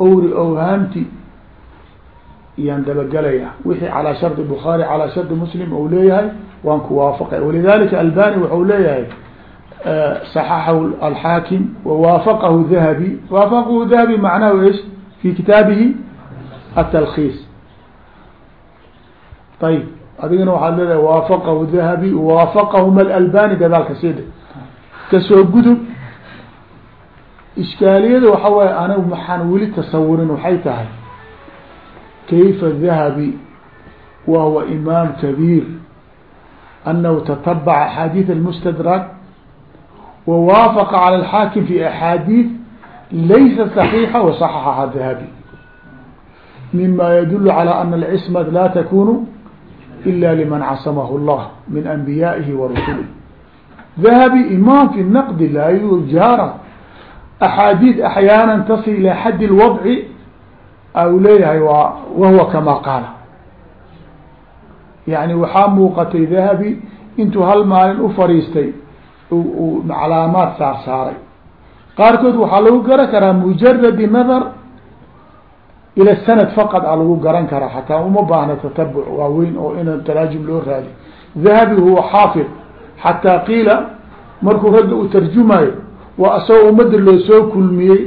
owri awhaamti yaan dabagelaya wixii calىa shardi bukhaarي calىa shardi muslim ou leeyahay waan ku waafaqay walidalika albani waxau leeyahay صححه الحاkم ووافقه ذهبي وافقه ذهبي معناه ايش في kitaabihi التلخيص ayb adigana waxaad leedahay waafaqahu dahabi waafaqahuma alalbani gadaal ka sii dhe ka soo gudub iskaaliyada waxa waaye anigu waxaan weli tasawurin waxay tahay kayfa dahabi wa huwa imaam kabiir anahu tatabaca axaadiid almustadrak wa waafaqa cala alxaakim fi axaadiid laysa صaxiixa wasaxaxaha dahabi mima yadulu calى ana alcismat la takunu إلا لمن عصمه الله من أنبيائه ورسله ذهبي إمام في النقد لا يجارة أحاadيث أحيانا تصل إلى حد الوضع أو leeyahay وهو كما قاaل يعني waxaa muuqatay ذهبي intuu hal maalin u fariistay calaamaad saar saaray qaarkood waxaa lagu garan karaa mujaradi nadar ila sanad faqad a lagu garan karaa xataa uma baahna tatabuc waaweyn oo in taraajum loo raadi dahabi huwa xaafid xataa qiila markuu ragga u tarjumayo waa asagoo ummadda loo soo kulmiyey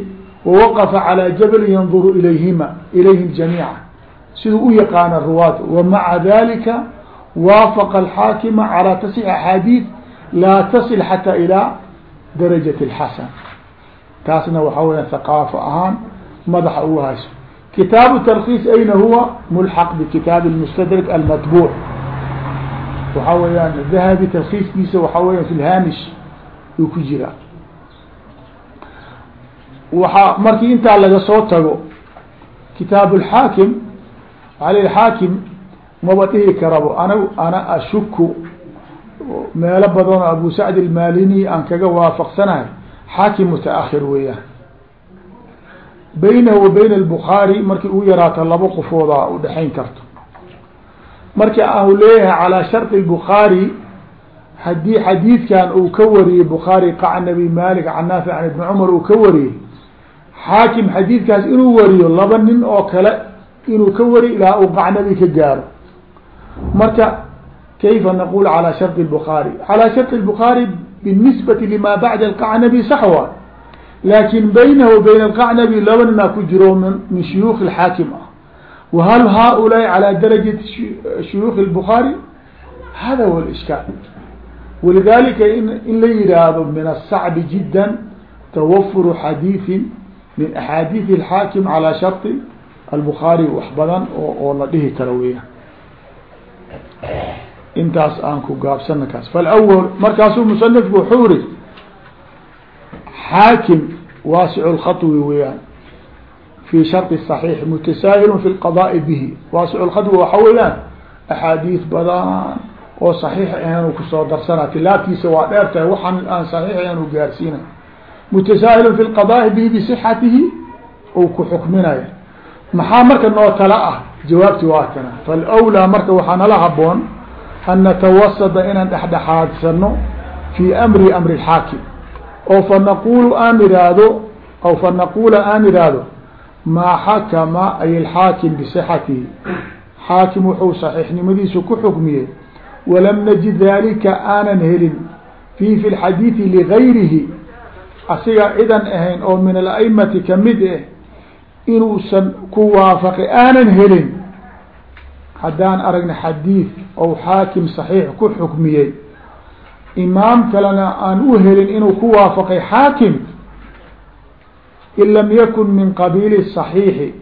wawaqafa calaa jabal yanduru ilayhima ilayhim jamiica siduu u yaqaana ruwaad wamaca dalika waafaqa alxaakima calaa tasix axaadiid laa tasil xataa ilaa darajat اlxasan taasna waxaa weya haqaafo ahaan madaxa ugu hayso kitaabu tarkiis ayna huwa mulxaq bikitaabi mustadrak almatbuuc waxaa weeyaan dahabi tarkiiskiisa waxaa weya fi lhaamish uu ku jiraa waxaa markii intaa laga soo tago kitaab اlxaakim waaa l xaakim maba dhihi karabo ana ana ashuku meelo badanoo abu sacd almalini aan kaga waafaqsanahay xaakim mutaahir weeyaan baynahu wa bayna albukhaari markii ugu yaraato laba qofooda u dhexayn karto. Marka ahu leeyahay calaa shardi lbukhaari haddii xadiidkan uu ka wariyey bukhaari qacan nabi malik can naafic an ibni cumar uu ka wariyey xaakim xadiidkaas inuu wariyo laba nin oo kale inuu ka wariyo ilaa uu qacnabi ka gaaro. Marka kayfa naqul calaa shardi lbukhaari calaa shardi lbukhaari binisbati lima bacda alqacnabi sax waa laakin baynahu bayn الqacnabi laba ninaa ku jiro min shuyuuk الxaakim ah wahal haؤulaaءi calى darajati shuyuuk الbخaarي hada huwa اlإشkaal walidalika in la yihaahdo min الصacbi jidا twafuru xadiiثi min axaadiiث الxaakim calى sharطi الbخaarي wax badan oo la dhihi karo weya intaas aan ku gaabsana kaas falawal markaasuu musanifku wuxuu iri xaakim waasic lkhaطwi weyaan fi sharط صaxiix mutasaahilun fi lqadaءi bihi waasic lkhaطwi waxa weeyaan axaadiis badan oo صaxiix ahayn kusoo darsana tilaabtiisa waa dheer tahay waxaan aan صaxiix ahayn u gaarsiina mutasaahilun fi lqadaءi bihi bisixatihi ou ku xukminaya maxaa marka noo tala ah jawaabti waa kana falأwlىa marka waxaa nala haboon an natawasada inaan dhexdhexaadsano fi amri amri اxaakim oo fanaqulu aan idhaahdo aw fanaqula aan idhaahdo maa xakama ay alxaakim bisixatihi xaakim wuxuu saxiixnimadiisu ku xukmiyey walam najid dalika aanan helin fi fi lxadiidi ligayrihi asiga cidan ahayn oo min alaimati ka mid ah inuusan ku waafaqi aanan helin. Haddaan aragna xadiid ou xaakim saxiix ku xukmiyey imaam kalena aan u helin inuu ku waafaqay xaakim in lam yakun min qabiili صaxiixi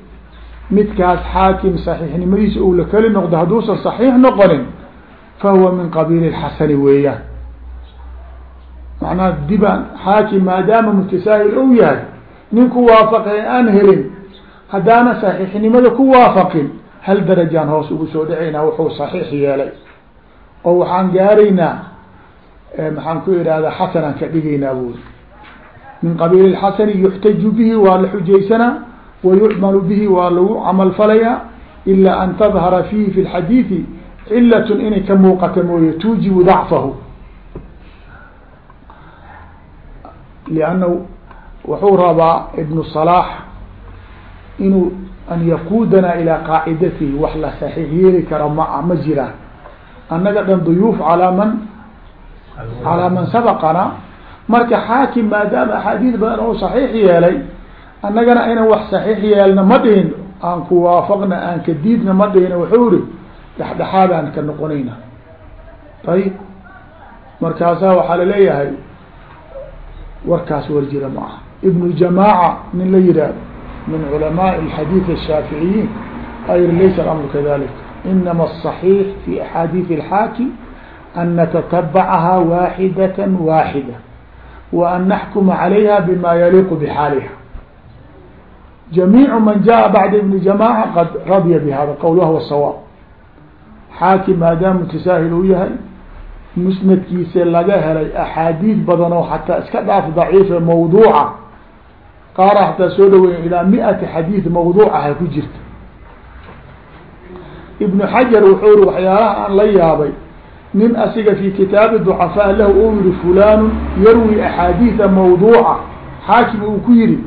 midkaas xaakim saxiixnimadiisa ou la keli noqdo hadduusan صaxiix noqonin fahuwa min qabiili اxasani weeyaan macnaha dibaan xaakim maadaama mutasaahil ou yahay nin ku waafaqay aan helin haddaana saxiixnimada ku waafaqin hal darajaan hoos ugu soo dhacaynaa wuxuu saxiix yeelay oo waxaan gaaraynaa maxaan ku ihahdaa xasanaan ka dhigaynaa buuri min qabiil xasani yuxtaju bihi waa la xujaysanaa wayucmalu bihi waa lagu camal falayaa ilaa an tadhara fiihi fi lxadiidi cilatun inay ka muuqata mooye tuujibu dacfahu. Liannahu wuxuu rabaa ibnu salaax inuu an yaquudanaa ilaa qaacidatihi wax la saxiix yeeli kara ma ma jiraan. Annaga dhan duyuuf calaa man calaa man sabaqana marka xaakim maadaama axaadiis badan oo saxiix yeelay annagana inaan wax saxiix yeelna ma dhihin aan ku waafaqna aan ka diidna ma dhihina wuxuu ihi dhexdhexaadaan ka noqonayna ayib markaasaa waxaa la leeyahay warkaas war jira ma aha ibnu jamaaca nin la yidhaahdo min culamaai alxadiid ashaaficiyiin ayr laysa alamru kadalik inama asaxiix fi an natatabacaha waaxidaة waaxida wa an naxkuma calayha bima yaliiqu bxaaliha jamiicu man jaءa bacda ibni jamaaca qad radya bihada qowl wahwa sawaab xaakim maadaama mutasaahil uu yahay musnadkiisa laga helay axaadiid badan oo xataa iska dhaaf daciife mawduuca qaara hataa soo dhaweeya ilaa mi-ati xadiid mawduucaha ku jirta ibnu xajar wuxuu iri waxyaalaha aan la yaabay nin asiga fi kitaabi ducafaa lahu uu yihi fulanu yarwi axaadiida mawduuca xaakim uu ku yihi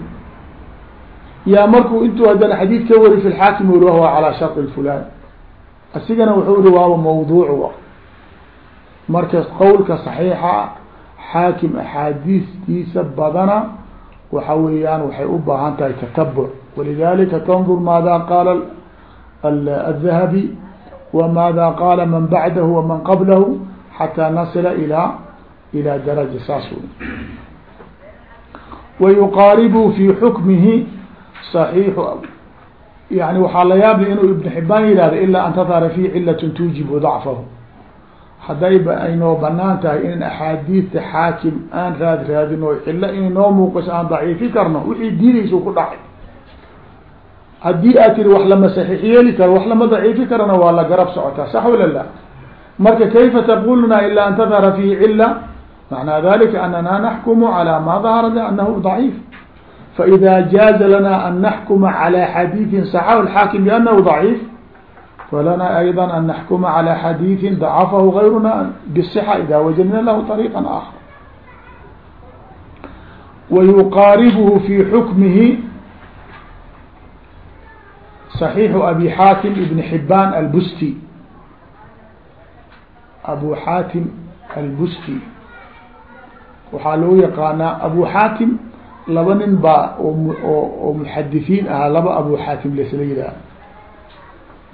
yaa markuu intuu haddana xadiid ka wari fi lxaakim uri wahwa calaa shardi fulan asigana wuxuu yihi waaba mawduuc marka qowlka saxiixa xaakim axaadiistiisa badana waxa weeyaan waxay u baahan tahay tatabuc walidalika tandur maada qaala الذهبي wmaada qaala man bacdahu waman qablahu xataa nasila ilaa ilaa daraja saas w wayuqaaribu fi xukmihi صaxiixu yani waxaa la yaabay inuu ibn xibaan yihahdo ilaa an tadhara fihi cilatn tuujibu dacfahu haddayba ay noo bannaan tahay in axaadiidta xaakim aan raad raadino cilo inay noo muuqaso aan daciifi karno wixii diinaysu ku dhacay haddii aad tiri wax lama saxiix yeeli karo wax lama daciifi karana waa la garab socotaa sax wala la marka kayfa taquluna ila an tadhara fihi cila macnaa dalika anana naxkumu calى ma dahara anahu ضaciif faida jaaza lana an naxkuma calى xadiiثi صaxahu الxaakim bianahu ضaciif falana ayضا an naxkuma calى xadiiثi dacafahu gayruna bالصxa ida wajadna lahu طariiqa آخر wayuqaaribhu fi xukmihi صحيح أbي xاtم بن حباn الbstي أbو xاtم الbstي waxaa loo yaqaanaa أbو xاtم laba nin baa oo محadiثiin ahaa laba أbو xاtم lasla yihah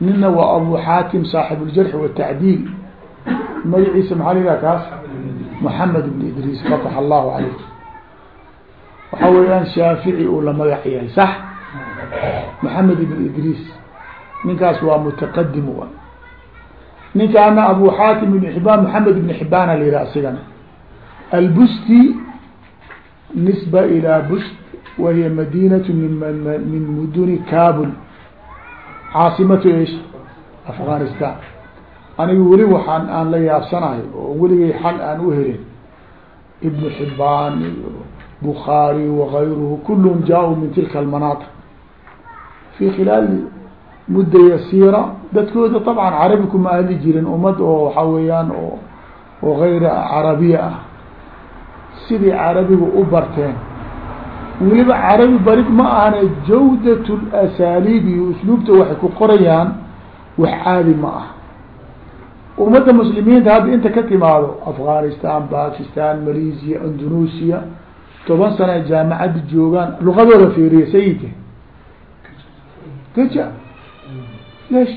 nina waa أbو xاtم صاaحب الجرح والتعdيل magaciisa maaa la yihah kaas محamed بن idrيس فتح الlah عalيه waxa weeyaan shaafiعي uu la magac yahay صح maxamed ibn idriis ninkaas waa mutaqadim w ah. ninkaana abu xaakim ibn xibaan maxamed ibn xibaana la yihaha isigana albusti nisba ilaa bust wahiy madinatu min muduni kabul caasimatu s afghanistan. Aniga weli waxaan aan la yaabsanahay oo weligay xal aan u helin. Ibnu xibaan iyo bukhaari wagayruhu kulhm jaa-u min tilka almanaaq fi khilaali mudda yasiira dadkooda طabcan carabi kuma ahli jirin ummad oo waxaa weeyaan oo oo gayra carabiya ah sidii carabiga u barteen weliba carabi barid ma ahane jawdat اlasaliib iyo usluubta waxay ku qorayaan wax caadi ma ah ummadda muslimiinta hadda inta ka timaado afghanistan bakistan malaysia indonesia toban sana jaamacadda joogaan luqadooda fiiriya deja leesh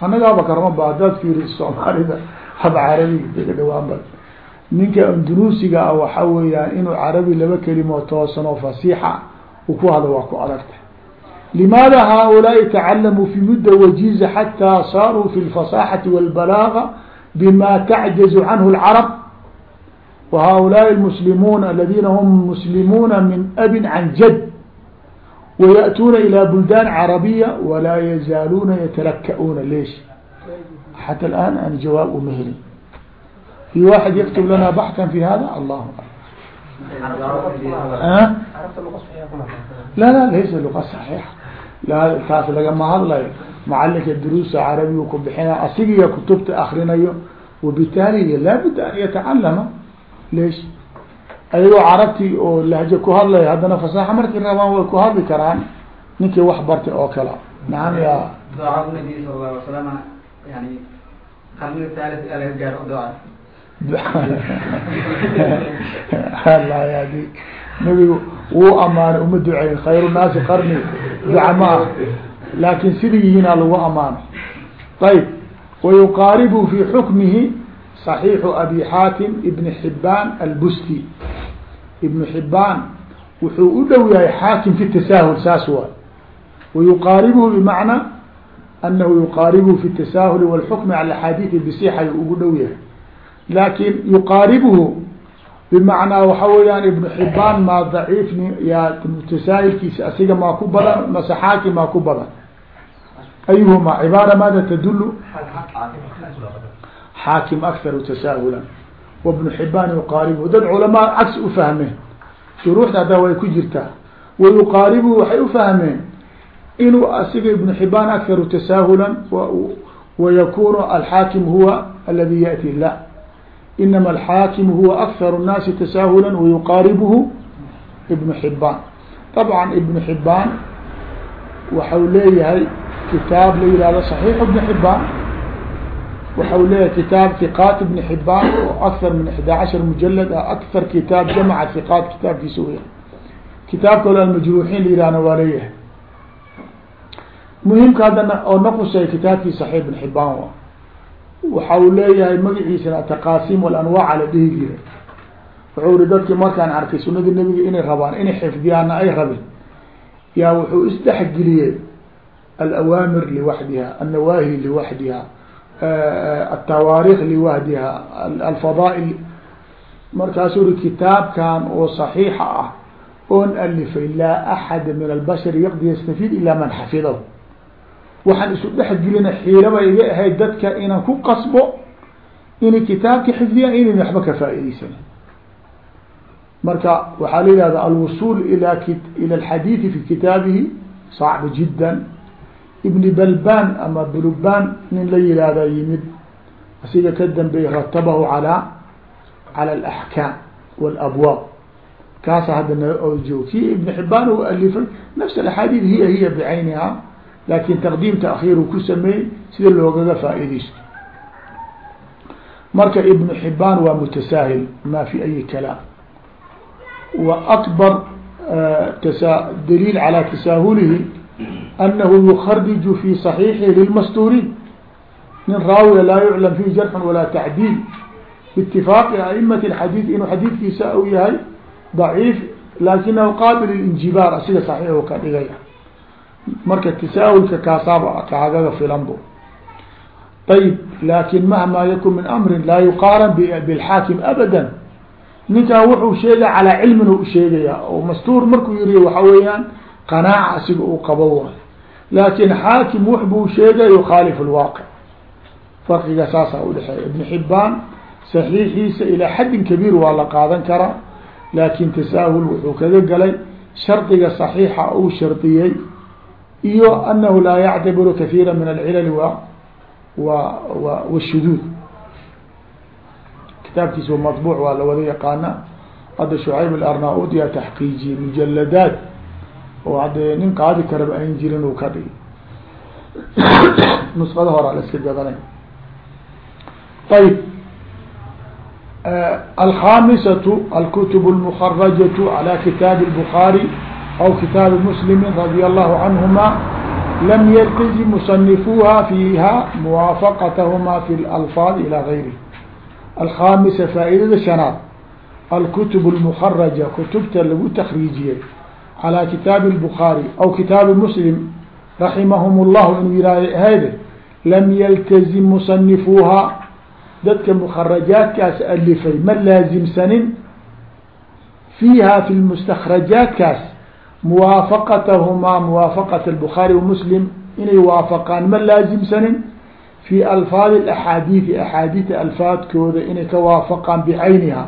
anagaaba karmaba haddaad fiiriso soomaalida hab carabiga ka dhawaanba ninka andanuusiga ah waxaa weeyaan inuu carabi laba kelimo toosanoo fasiixa u ku hadlo waa ku adagta limaada haaulaai tacalamuu fi mudda wajiza xataa saaruu fi lfasaxati walbalaaga bima tacjazu canhu lcarab wa haaulaai lmuslimuun aladina hum muslimuuna min abin can ويأتون إلى بلدان عربية ولا يزالون يتلكؤون ليش حتى الآن أنا جواب مهري في واحد يكتب لنا بحثا في هذا الله أه؟ لا لا ليس لغة صحيحة لا taas lagama hadlayo macalinka duruusa carabiga ku bixina asigiya kutubta akrinayo wabitaali laabudda an yatacalama lesh ayagoo carabtii oo lahjo ku hadlaya haddana fasaaxa markay rabaan way ku hadli karaan ninkii wax bartay oo kala naam ya nabi sal lla alay slam yani qarniga thalith aa laga gaaro doa allah yadi nabigu wuu amaanay uma duceyn khayru naasi qarni duca ma ah laakin sida yihiina lagu amaanay ayb wayuqaaribu fi xukmihi صaxiixu abi xaatim ibn xibaan albusti ibnu xibaan wuxuu u dhow yahay xaakim fi tasaahul saas waay. Wayuqaaribuhu bimacna anahu yuqaaribuhu fi tasaahuli wاlxukmi cala axaadiidi bisixa yuu ugu dhow yahay. Laakin yuqaaribuhu bimacnaa waxa weeyaan ibnu xibaan maa daciifni yaa mutasaahilkiisa asiga maa ku badan mase xaakim maa ku badan. Ayuhuma cibaara maada tadulu xaakim akharu tasaahulan wbn xibaan yuqaaribu dad culamaa cagsi ufahmeen shuruuxda haddaa way ku jirtaa wayuqaaribu waxay ufahmeen inuu asiga ibnu xibaan akaru tasaahulan wayakunu alxaakim huwa aladi yati la inama alxaakimu huwa akharu nnaasi tasaahulan wayuqaaribuhu ibnu xibaan طabcan ibnu xibaan waxau leeyahay kitaab la yihahdo صaxiix ibnu xibaan waxau leeyahay kitaab hiqaat ibn xibaan oo akar min ixdaa cashar mujalad ah akar kitaab jamaca hiqaat kitaabkiisa wey kitaab kalo almajruuxiin la yihahna waa leeyahay muhimka haddana oo naqusay kitaabkii صaxiix ibn xibaan waxa uu leeyahay magaciisana ataqasim walanwaaca la dhihi jiray wuxuu ri dadkii markaan arkay sunadii nebiga inay rabaan inay xifdiyaana ay rabin yaa wuxuu isdhexgeliyey alawaamir liwaxdiha annawaahi liwaxdiha atawaarikh liwahdiha alfadaail markaasuu ri kitaabkan oo صaxiixa ah oon alifay laa axada min albashar yaqdi yastafiid ila man xafidahu waxaan isu dhexgelina xiilaba iga ahayd dadka inaan ku qasbo inay kitaabka xifdiyaan inayn waxba ka faaideysan marka waxaa la yihahda alwusul ila ila alxadiidi fi kitaabihi صacb jidda ibni balban ama buluban nin la yihahda yimid. Asiga ka dambeeyey ratabahu alaa cala alaxkaam walabwaab. Kaasa hadda na joog kii ibn xibaan u alifay nafs alaxaadiid hiya hiya bicayniha laakin taqdiim taakhiiru ku sameeyey sida loogaga faaideysto marka ibnu xibaan waa mutasaahil ma fi ayi kalaam. Wa akbar daliil calى tasaahulihi anahu yukariju fi صaxiixi lilmastuuriin nin raawiya laa yuclam fihi jarxun walaa tacdiil biitifaaqi aimati اxadiid inuu xadiidkiisa u yahay daciif lakinahu qaabil linjibaar asiga saxiixu ka dhigaya marka tasaahulka kaasaaba kaagaga filanbo ayib laakin mahma yakun min amrin laa yuqaaran bilxaakim abada ninkan wuxuu sheegaya calaa cilmin u sheegaya oo mastuur markuu yiri waxa weeyaan qanaaca asiga uu qabo waay. Laakin xaakim wax buu sheegaya yukhaalif lwaaqic farqiga saasaa udhexeeya ibn xibaan saxiixiisa ilaa xaddin kabiir waa la qaadan karaa laakin tasaahul wuxuu kaga galay shardiga صaxiixa uu shardiyey iyo anahu laa yactabiru kahiira min alcilal wa wa wa wshuduud kitaabkiisa maطbuuc waa la wada yaqaana hadda shucayb alarnaud yaa taxqiijiyey mujaladaad oo hadda nin qaadi karaba ayn jirin uu ka dhigi nusqada horaa la iska gadanay ayb الخامسة الكتب المخرجة على كتاب البخاري أو كتاب مسلم رضي الله عنهما لم يلتزم مصنفوها فيها موافقتهما في الألفاظ إلى غيره الخامسة فائدة شناad الكتب المخرجة kتبta lagu تkريiجiyey على كتاaب البخاري أو كتاaب مسلم رحمهم الله inuu yihah لم يلتزم مصنفوها dadka mkرaجaaتkaas alifay ma laaزimsanin فيha في المستkرaجaaتkaas muwaafaqatahumaa muwaafaqat الbخaarي وmslim inay waafaqaan ma laaزimsanin في alfaad الأxaadiiثi أxaadiiثa alfaadkooda inay ka waafaqaan bcayniha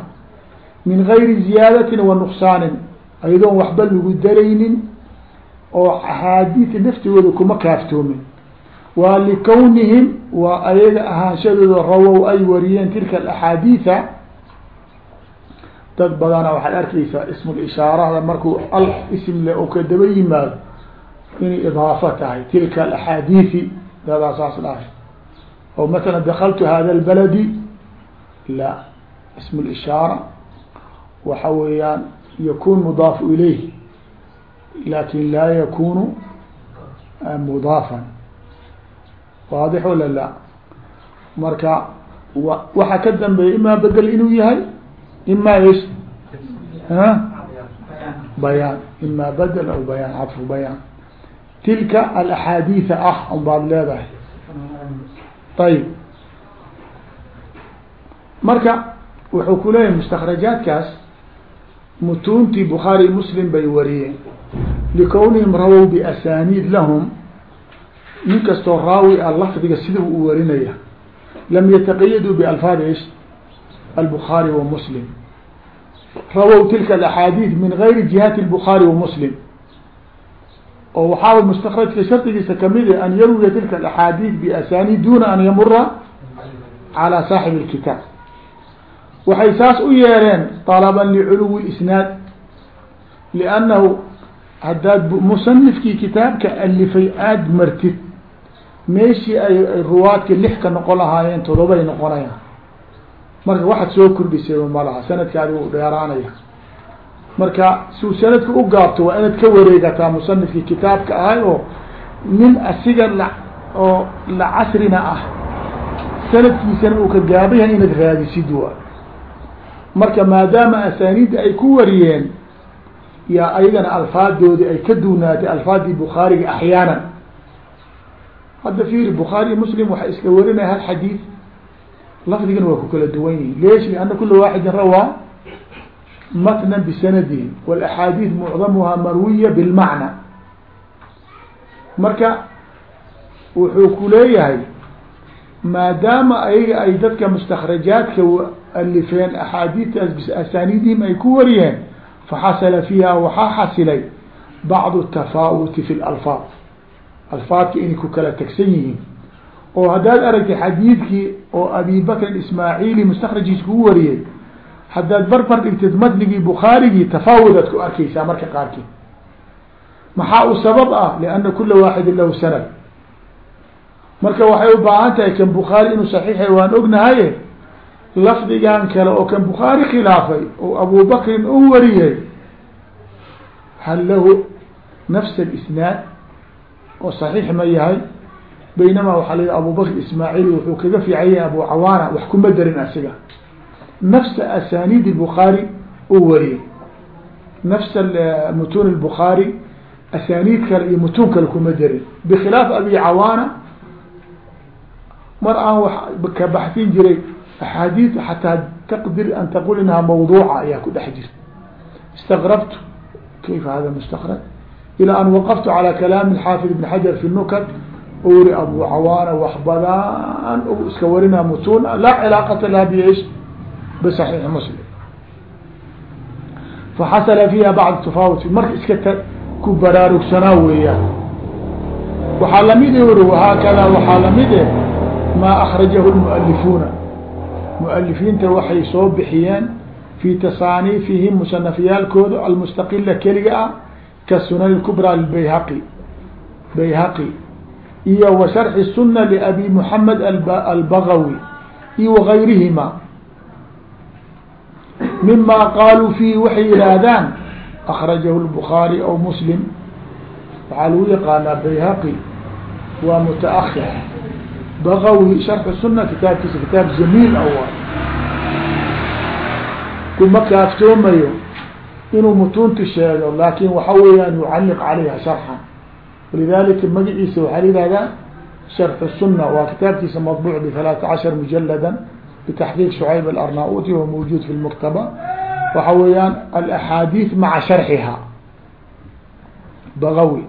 min غayri ziyaadatin wa نqsaanin ayadoon waxba lagu daraynin oo axaadiid naftigooda kuma kaaftoomin. Waa likawnihim waa ayaga ahaanshadooda rawow ay wariyeen tilka alaxaadiida dad badana waxaad arkaysaa ismu lishaarada markuu al ism le oo ka daba yimaado inay idaafo tahay tilka alaxaadiidi dadaa saas dhahay oo matala dakaltu hada albaladi la ismu lishaara waxa weeyaan yakun mudaafu ilayh laakiin laa yakunu mudaafan waadix wala la marka waxa ka dambeeya imaa bedel inuu yahay ima is bayaan ima badel aw bayaan cadfu bayaan tilka alaxaadiida ah un baad leedahay ayib marka wuxuu ku leeyahay mustakrajaadkaas mutuuntii bukhaari muslim bay wariyeen likawnihim rawow biasaniid lahum nin kastoo raawi ah lafdiga sida uu warinaya lam yataqayaduu bialfaad ish albukhaari wa muslim rawow tilka alaxaadiid min gayri jihati lbukhaari wa muslim oo waxaaba mustakrajka shardigiisa ka mid e an yarwiya tilka alaxaadiid biasaniid duna an yamura calaa saaxib lkitaab waxay saas u yeeleen طalba liculuwi isnaad liannahu haddaad musanifkii kitaabka alifay aada martid meeshii ay ruwaadka lix ka noqon lahaayeen todobay noqonayaan. Marka waxaad soo kordhisay malaha sanadkaadi u dheeraanaya. Marka suu sanadka u gaabto waa inaad ka wareegataa musanifkii kitaabka ahay oo nin asiga la oo la casrina ah. Sanadkiisana uu ka gaaban yahay inaad raadisid waa marka maadaama asaaniidda ay ku wariyeen yaa ayagana alfaadoodii ay ka duunaatay alfaadii bukhaariga axyaanan. Hadda fiiri bukhaari iyo muslim waxay iska warinaya hal xadiid lafdigana waa ku kala duwan yihiin leesh liana kula waaxidin rawaa matna bisanadihi walaxaadiid mucdamuhaa marwiya bilmacna marka wuxuu ku leeyahay maadaama ayaga ay dadka mustakrajaadka alifeen axaadiidtaas biasaniidihim ay ku wariyeen faxasala fiiha waxaa xasilay bacdu tafaawuti fi lalfaad alfaadka inay ku kala tegsan yihiin oo haddaad aragtay xadiidkii oo abi bakrin ismaaciili mustakrajiis kugu wariyey haddaad barbar dhigtid matnigii bukhaarigii tafaawudaad ku arkeysaa marka qaarkeed maxaa u sabab ah lianna kula waaxidin lahu sanad marka waxay u tahay kan bukhaari inuu saxiixay waan ognahaye lafdigan kale oo kan bukhaari khilaafay oo abu bakrin u wariyey hal lahu nafs اlisnaad oo saxiix ma yahay baynamaa waxaa la abu bakr ismaaciili wuxuu kaga fiican yahay abu cawaana wax kuma darin asiga nafsa asaniid الbukhaari uu wariyey nafsa mutuun الbukhaari asaniid kale iyo mutuun kale kuma darin bkhilaaf abi cawaana mar aan wax ka baxsin jiray axaadiid xataa taqdir an taqul inaha mawduuca ayaa ku dhex jirta istaqrabtu kayfa hada mustakraj ilaa an waqaftu calى kalaami xaafid ibn xajar fi nukat o yiri abu cawaana wax badan iska warinaa mutuun laa cilaaqata laha biish bisaxiixi muslim faxasala fiiha bacd tafaawut marka iska t ku baraarugsanaa weeyaan waxaa la mid uri wahaakada waxaa la mid e maa akrajahu lmualifuuna mualifiinta waxay soo bixiyeen fi tasaaniifihim musanafyaalkooda almustaqila keliga ah ka sunan kubraa lbayhaqi bayhaqi iyo wa sharxi suna liabi muxamed albagawi iyo wagayrihima mima qaaluu fiihi waxay yihaahdaan akrajahu lbukhaari aw muslim waxaa lagu yaqaanaa bayhaqi waa mutaahir bagawi sharxu suna kitaabkiisa kitaab jamiil awa kuma kaaftoomayo inuu mutuunti sheego laakin waxa weeyaan yucaliq calayha sharxan walidalika magaciisa waxaa la yihahdaa sharxu suna waa kitaabkiisa madbuuc bihalaata cashar mujalada btaxqiiq shucayb alarnauti wa mawjuud fi lmuktaba waxa weeyaan alaxaadiid maca sharxiha bagawi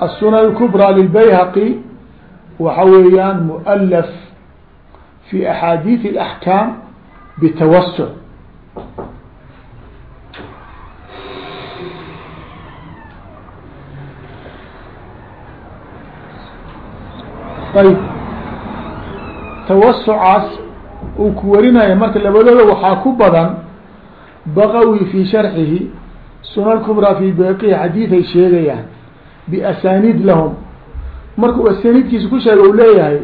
الsunan اkbrى lilbayhaqi waxa weeyaan mualaf fi axaadiid اlaxkaam bitawasuc ayb tawasucaas uu ku warinaya marka labadooda waxaa ku badan baqawi fi sharxihi sunan kubraa fi baqi xadiiday sheegayaan biasaniid lahum markuu asaniidkiisa ku sheega u leeyahay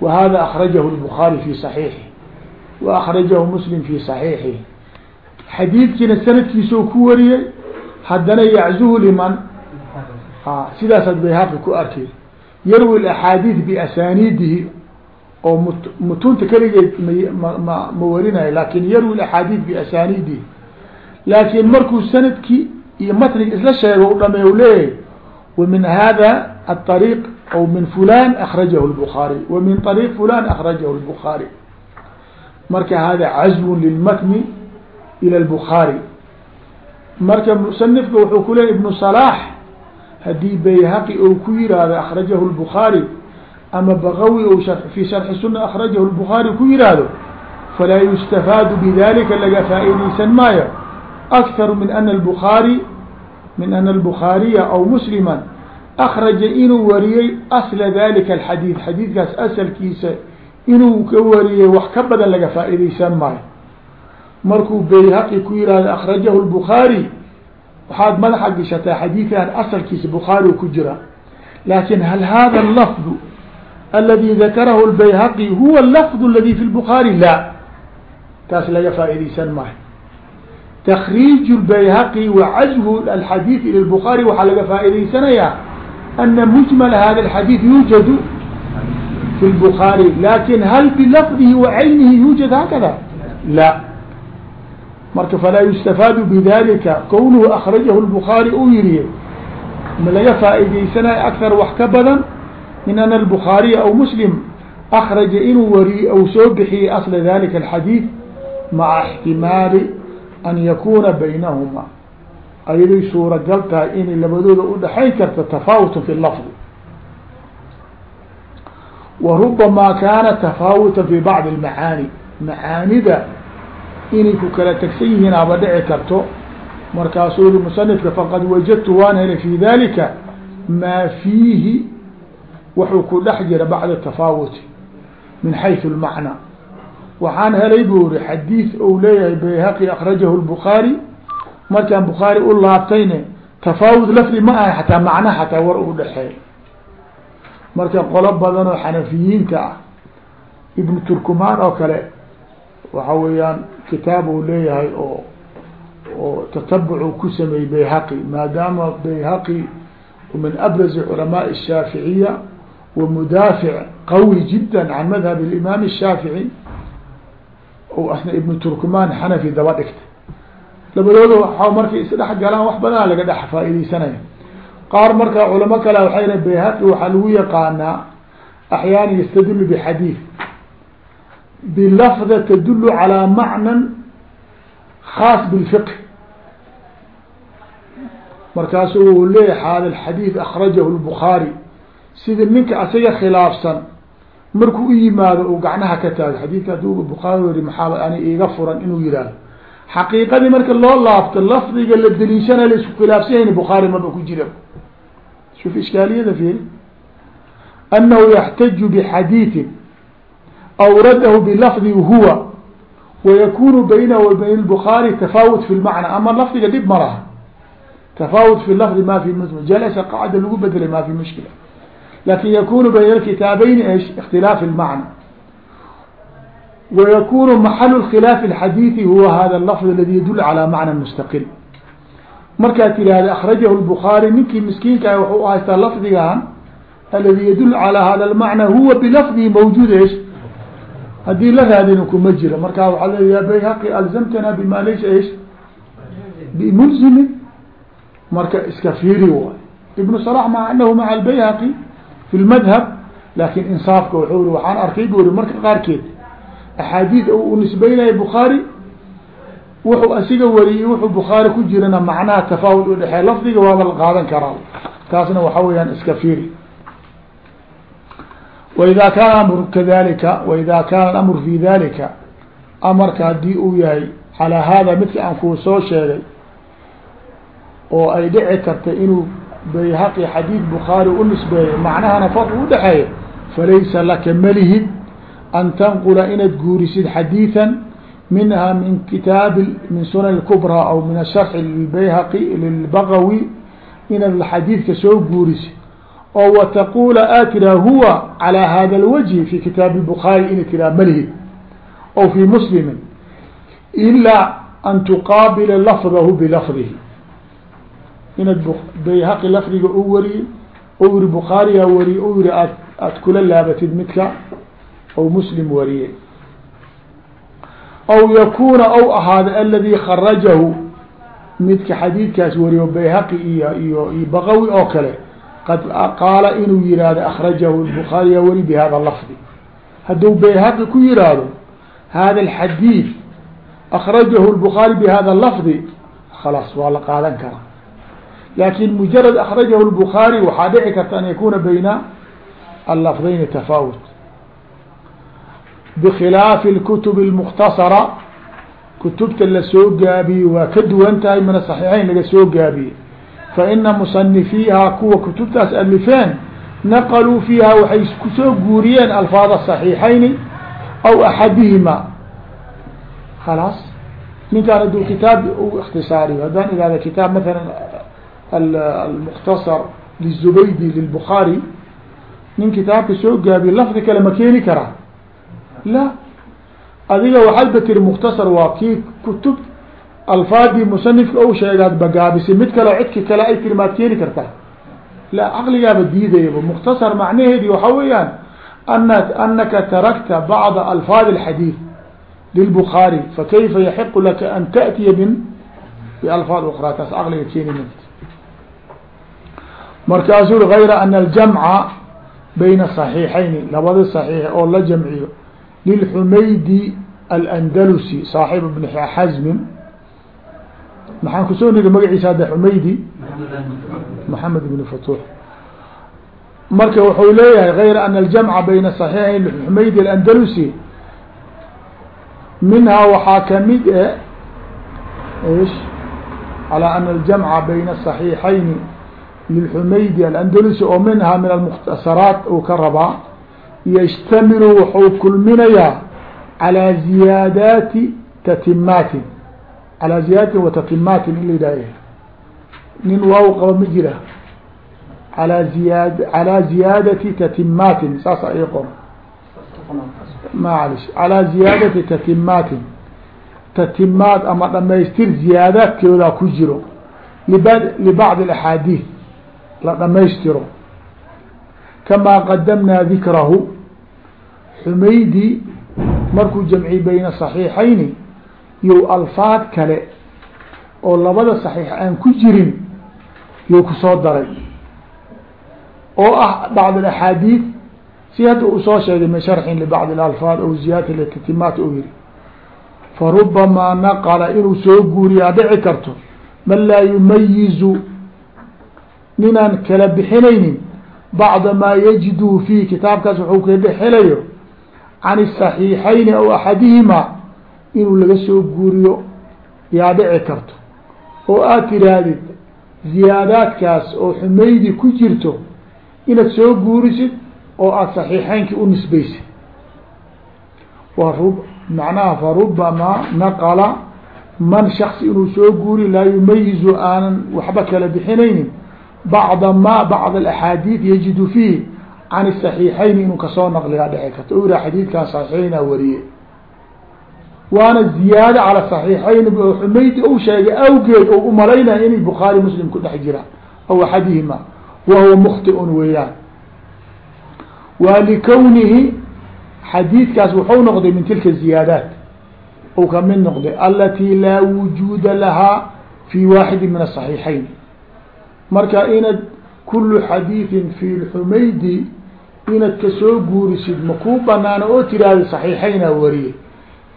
wa hada akrajahu lbukhaari fi صaxiixi wa akrajahu muslim fi صaxiixihi xadiidkiina sanadkiisau ku wariyey haddana yaczuhu liman sidaasaad bayhaqi ku arkay yarwi axaadiid biasaniidihi oo m mutunta keligeed ma ma warinayo laakiin yarwi axaadiid biasaniidihi laakin markuu sannadkii iyo matniga isla sheego u dhameey u leeyahay wa min hada aلطariiq aw min fulan akrajahu الbukhaari wa min طariiq fulan akrajahu الbukhaari marka hada cazw lilmatni ilى الbukhaari marka musanifka wuxuu ku leeyay ibnu صلاح haddii bayhaqi ou ku yihahdo akrajahu الbukhaari ama bagawi ou fi sharxi suna akrajahu الbukhaari ku yihahdo falaa yustafaadu bidalika laga faa'iidaysan maayo akharu min ana الbukhaari min ana الbukhaariya aw muslima akraja inuu wariyey asla dalika alxadiid xadiidkaas asalkiisa inuu ka wariyey wax ka badan laga faa'iidaysan maayo markuu bayhaqi ku yihahdo akrajahu الbukhaari waxaad madaxa gashataa xadiidkan asalkiisa bukhaari ku jira lakin hal hada اlafظ aladi dakarahu اlbayhaqi huwa اlafظ aladi fi lbukhaari la taas laga faa'iidaysan maayo تkriij الbayhaqi wacazhu alxadiid ilى الbukhaari waxaa laga faa'idaysanayaa ana mujmal hada الxadiid yuujad fi الbukhaari lakin hal bilafdihi wacaynihi yuujad hakada la marka falaa yustafaadu bidalika kownuhu akrajahu الbukhaari uu yiriye ma laga faa'idaysanayo akar wax ka badan min ana الbukhaariya aw muslim akraja inuu wariye ou soo bixiyey asla dalika الxadiid maca اxtimaali an yakuna baynahuma ayaday suuragal tahay inay labadooda udhaxayn karta tafaawutan fi lafdi. Wa rubamaa kaana tafaawutan fi bacdi lmacaani macaanida inay ku kala tegsan yihiin aba dhici karto. Markaasuu yihi musanifka faqad wajadtu waan helay fi dalika maa fiihi wuxuu ku dhex jira bacda tafaawuti min xayثu اlmacnaa waxaan helay buu ri xadiid ou leeyahay bayhaqi akrajahu lbukhaari markaan bukhaari u laabtayne tafaawud lafdi ma ahay xataa macna xataa war u dhexeey marka qolo badan oo xanafiyiinta ah ibnu turkumaan oo kale waxa weeyaan kitaab uu leeyahay oo oo tatabuc ku sameeyey bayhaqi maadaama bayhaqi min abrazi culamaai الshaaficiya wa mudaafic qawi jida can madhab اlimaam الshaafiعي isna ah, ibnu turkman xanafi daba dhigtay. Labadooda waa markay isdhex galaan wax badanaa laga dhex faa-ideysanaya qaar marka culamo kale waxay h bayhaqi waxaa lagu yaqaanaa axyaana yastadulu bxadiid bilafda tadulu calaa macnan khaas bilfiqh. Markaasu leeyahay hada xadiid akrajahu lbukaari sidii ninka asaga khilaafsan markuu u yimaado uu gacnaha ka taago xadiidka aduuba bukhaari weri maxaa ani iiga furan inuu yihahdo xaqiiqadii marka loo laabto lafdiga la daliishana la isku khilaafsan yahin bukhaari marba ku jira. Shuf ishkaaliyada fiiri. Annahu yaxtaju bixadiidin awradahu bilafdi huwa wayakunu baynahu wa bayn bukhaari tafaawut fi lmacna ama lafdiga dhib ma laha. Tafaawut fi lafdi ma fi jalasa qaacida lagu bedelay ma fi mushkila لكن يكون بين الكتابين ايش اختلاف المعنى ويكون محل الخلاف الحديثي هو هذا اللفظ الذي يدل على معنى مستقل markaa tirahda أخرجه البخاري ninkii مسkiinka وxuu haystaa لفdigan الذي يدل على هذا المعنى هو بلفظه موجود ايش hadii la raadin kuma jira markaa waa le ya byhaqي ألزمتنا بma laysa ايش بملزم marka iska fiiri waay ibnu صلاح mع anahu maعa الbayhaqi fi اlmadhab laakiin insaafka wuxuu ri waxaan arkay bu ri marka qaarkeed axaadiid u nisbeynaya bukhaari wuxuu asiga wariyey wuxuu bukhaari ku jirana macnaha tafaawud udhexeey lafdiga waaba la qaadan karaa taasna waxa weeyaan iska fiiri waida kaana amru kadalika waida kaana amru fi dalika amarka haddii uu yahay calaa hada midka aan kuu soo sheegay oo ay dhici karta inuu bayhaqi xadiid bukhaari u nisbeeyo macnahana farqi udhexeeya falaysa laka malihid an tanqula inaad guurisid xadiiثa minha min kitaabi min sunan اkubraa aw min asharxi lbayhaqi lilbagawi inaad xadiidka soo guurisid oo wataqula aa tiraa huwa calى hada اlwجhi fi kitaabi bukhaari ina tiraa malihid aw fi muslimi ilaa an tuqaabila lafdahu bilafdihi inaad bayhaqi lafdiga u wariyey ou yihi bukhaariyaa wariyey ou yihi aad aada kula laabatid midka ou muslim wariyey. Aw yakuna ou ahaada aladi kharajahu midka xadiidkaas wariyo bayhaqi iyo iyo iyo baqawi oo kale qad qaala inuu yihahdo akrajahu bukhaariyaa wari bihada lafdi. Hadduu bayhaqi ku yihahdo hada alxadiid akrajahu lbukhaari bihada lafdi khalaas waa la qaadan karaa lakin mujarad akrajahu الbخaarي waxaa dhici karta an yakuna bayna allafdayni tafawut bkhilaafi اkutub الmkhtasara kutubta lasoo gaabiyey waa ka duwan tahay min aصaxiixayn laga soo gaabiyey faina musanifiiha kuwa kutubtaas alifeen naqaluu fiiha waxay kusoo guuriyeen alfaada صaxiixayni aw axadihima khalaas ninkaan haduu kitaab u اktisaariyo haddaan ihahda kitaab maala المkتصر للزبيدي للبخاري nin kitaabka soo gaabiye lafdi kale ma keeni karaa la adiga waxaad ba tiri مkتصر waa kii kutub alfaadii musanifka ou sheegaad bagaabisay mid kaleo cidki kale ay tiri maad keeni kartaa la caqligaaba diidayaba مkتصر macnaheedi waxa weeyaan ana anaka tarakta bعضa alfaad الحadيث للبخاري fakayfa yaxiq laka an taأtiya min balfaad أkرى taas caqliga keeni mt markaasuu ui غayra ana aljamca bayna صaxiixayni labadi صaxiix oo la jamciyo lilxumaydi alandalusi saaxibu bni xazmin maxaan kusoo niri magaciisa hadda xumaydi maxamed ibn fatuux marka wuxuu leeyahay غayra ana aljamca bayna صaxiixayn lixumaydi alandalusi minhaa waxaa kamid e ish calى ana aljamca bayna صaxiixayni lilxumaydi alandalusi oo minhaa min almukhtasaraat uu ka rabaa yajtamilu wuxuu kulminayaa calaa ziyaadaati tatimaatin. Calaa ziyaadatin wa tatimaatin in la yidhah nin waaw qaba ma jira. Alaa ziyaad calaa ziyaadati tatimaatin saas ay qor. Maalish calaa ziyaadati tatimaatin. Tatimaat ama dhamaystir ziyaadaadkoodaa ku jiro liba libacdi axaadiid la dhamaystiro. Kamaa qadamnaa dikrahu xumaydi markuu jamci bayna saxiixayni iyo alfaad kale oo labada saxiix aan ku jirin yuu ku soo daray. Oo ah bacd axaadiid si hadda uu soo sheegay min sharxin libacd alfaad aw ziyaadati lkatimaat ou yihi farubamaa naqla inuu soo guuriya dhici karto man laa yumayizu ninaan kala bixinaynin bacda maa yajiduhu fii kitaabkaas wuxuu ka dhexelayo can isaxiixayni aw axadihimaa inuu laga soo guuriyo yaa dhici karto. oo aad tiraahdid ziyaadaadkaas oo xumaydi ku jirto inaad soo guurisid oo aada saxiixeynkii u nisbaysid. Warub macnaha farubamaa naqala man shaksi inuu soo guuri laa yumayizu aanan waxba kala bixinaynin bacda ma bacd alaxaadiid yajidu fiih can اsaxiixayn inuu ka soo naqligaa dhici karta u yihaha xadiidkan saxiixayna wariye waana ziyaado cala saxiixayn xumayd ou sheegay awgeed oo u malaynaya inay bukhaari muslim ku dhex jiraan aw axadihima wa huwa mukhtiun weeyaan waa likownihi xadiidkaas wuxuu noqday min tilka ziyaadaat ou ka mid noqday alatii laa wujuuda lahaa fi waaxidi min asaxiixayn marka inaad kulu xadiiثin fi lxumaydi inaad kasoo guurisid makuu banaano oo tiraahda صaxiixayna wariye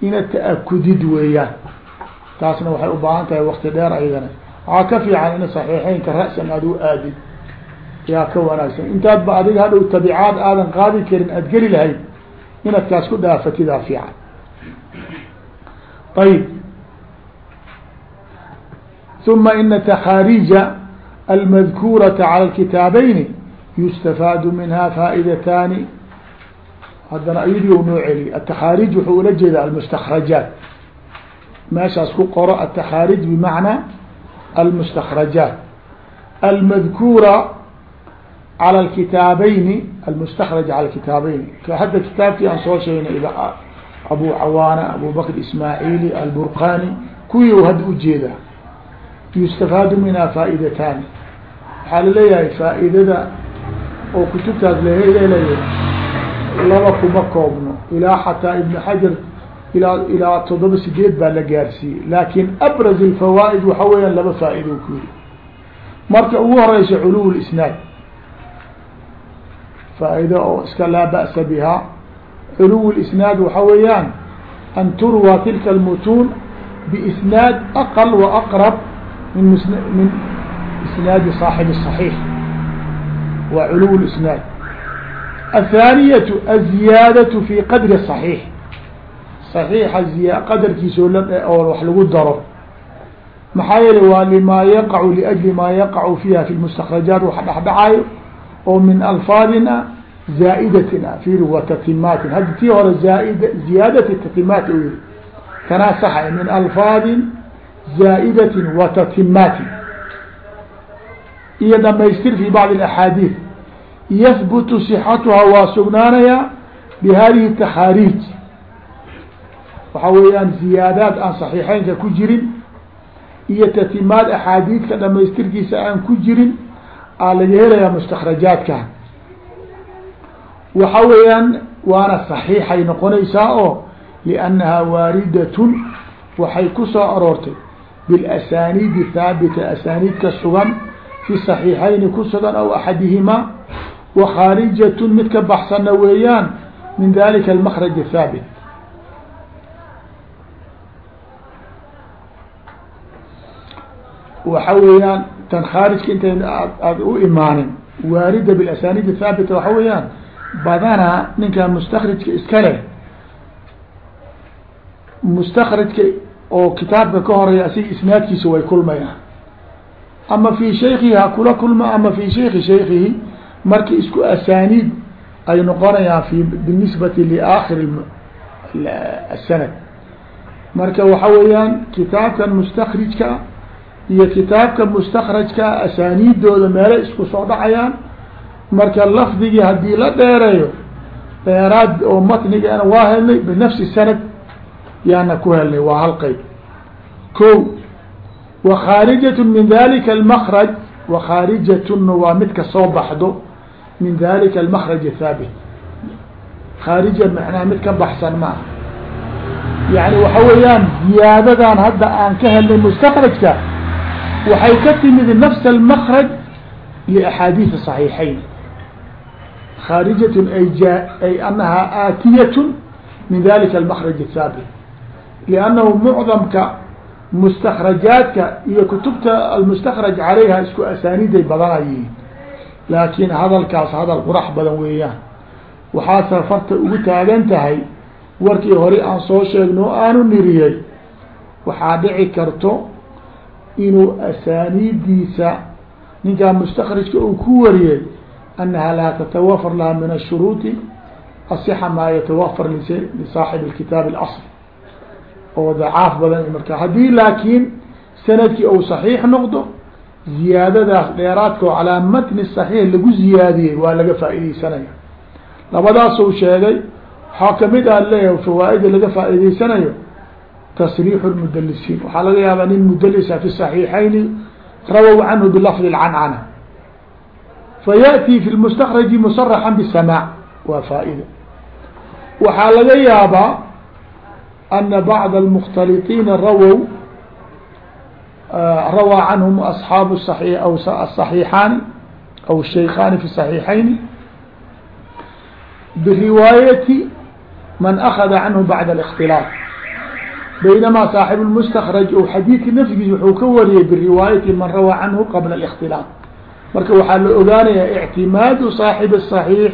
inaad ta'akudid weeyaan taasna waxay u baahan tahay wakti dheer aydana waxaa ka fiican ina صaxiixeynka ra'san aad u aadid yaa ka wanaagsan intaad ba adiga hadhow tabicaad aadan qaadi karin aad geli lahayd inaad kaas ku dhaafatidaa fiican ayb ثuma ina تkhaarija almadkuuraةa calى اkitaabayni yustafaadu minha faa'idatani haddana ayadii u noo celiy atakhaarij wuxuu ula jeeda almustakrajaat meeshaas ku qoro atakhaarij bimacnaa almustakrajaat almadkuura calى اlkitaabayni almustakraj calى kitaabayni hadda kitaabkii aan soo sheegnay abu cawaana abu bakr ismaaعiili alburqani kuwii u hadda ujeeda yustafaadu minhaa faa'idatani waxaa la leeyahay faa'iidada oo kutubtaas laheleelayo laba kuma koobno ilaa xataa ibn xajar ilaa ilaa toddoba sideed baa la gaarsiiyey laakin abraz alfawaa'id waxa weeyaan laba faa'ido ku yiri marka ugu horeysa culuw lisnaad faa'ido oo iska laa ba'sa bihaa culuw lisnaad waxa weeyaan an turwa tilka almutuun biisnaad aqal waaqrab min min isnaadi صaaxib الصaxiix wa culuw اlisnaad الثaaniyة الziyaadaة fi qadri الصaxiix صaxiixa ziya qadarkiisa oo wax lagu daro maxaa yeele waa limaa yaqacu liأjli maa yaqacu fiiha fi اlmustakrajaat wax dhexdhacaayo oo min alfaadin a zaa'idatin a fiiri wa tatimaatin haddi tii hore zaaid ziyaadati tatimaat u yihi tanaa saxa min alfaadin zaa'idatin wa tatimaatin iyo dhamaystir fi bacdi اaxaadiid yahbutu صixatuha waa sugnaanaya bihadihi takhaariij waxa weeyaan ziyaadaad aan صaxiixeynka ku jirin iyo tatimaad axaadiidka dhamaystirkiisa aan ku jirin aa laga helayaa mustakrajaadka waxa weeyaan waana صaxiixay noqonaysaa oo liannaha waaridatun waxay ku soo aroortay bilasaniidi haabita asaniidka sugan fi صaxiixayni ku sugan aw axadihimaa wakaarijatun mid ka baxsanna weeyaan min dalika almakraj athaabit waxa weeyaan tan khaarijka intayn aada u imaanin waarida bilasaniid athaabita waxa weeyaan badanaa ninkan mustakrijka iska leh oo kitaabka ka horreeya asiga isnaadkiisa way kulmayaan. Ama fi shaykihi ha kula kulma ama fi shayki shaykihi marka isku asaniid ay noqonayaan fi binisbati liaakhir asanad marka waxa weeyaan kitaabkan mustakrijka iyo kitaabka mustakrajka asaniidooda meelay isku soo dhacayaan. Marka lafdigii haddii la dheereeyo dheeraad oo matnigaana waa helnay binafsi sanad yaana ku helnay waa hal qeyb ko wakaarijat min dalika almakraj wakaarijatuna waa midka soo baxdo min dalika almakraj athaabit khaarija macnaha mid ka baxsan ma ah yani waxa weeyaan ziyaadadan hadda aan ka helnay mustakrajka waxay ka timid nafs almakraj liaxaadiid صaxiixayn khaarijat ay anahaa aatiyat min dalika almakraj athaabit liannahu mucdamka mustakrajaadka iyo kutubta almustakraj caleyha isku asaaniiday badanayeen laakiin hadalkaas hadal qurax badan weeyaan waxaad safarta ugu taagan tahay warkii hore aan soo sheegno aanu niriyey waxaa dhici karto inuu asaaniidiisa ninkaa mustakrajka uu ku wariyey annaha laa tatawafar laha min ashuruuti asixa maa yatawafar lisaaxibi kitaab اlasl oo dacaaf badan marka haddii laakiin sannadkii ou saxiix noqdo ziyaadadaas dheeraadka oo calaa matni saxiix lagu ziyaadiyey waa laga faaideysanaya labadaasuu sheegay waxaa ka mid ah leeyahay fawaaida laga faa'iideysanayo tasriixu lmudalisiin waxaa laga yaabaa nin mudalisa fi saxiixayni rawow canhu bilafdi lcancana fayaأtii fi lmustakraji musaraxan bisamaac waa faaida. Waxaa laga yaabaa ana bacda almukhtaliطiina rawow rawaa canhum asxaabu aw asaxiixaani aw shaykhaani fi saxiixayni biriwaayati man akada canhu bacda الاktilaaط baynamaa saaxib اlmustakraj ou xadiidka nafgiis wuxuu ka wariyey biriwaayati man rawaa canhu qabla الاktilaaط marka waxaa la ogaanayaa اctimaadu saaxib الصaxiix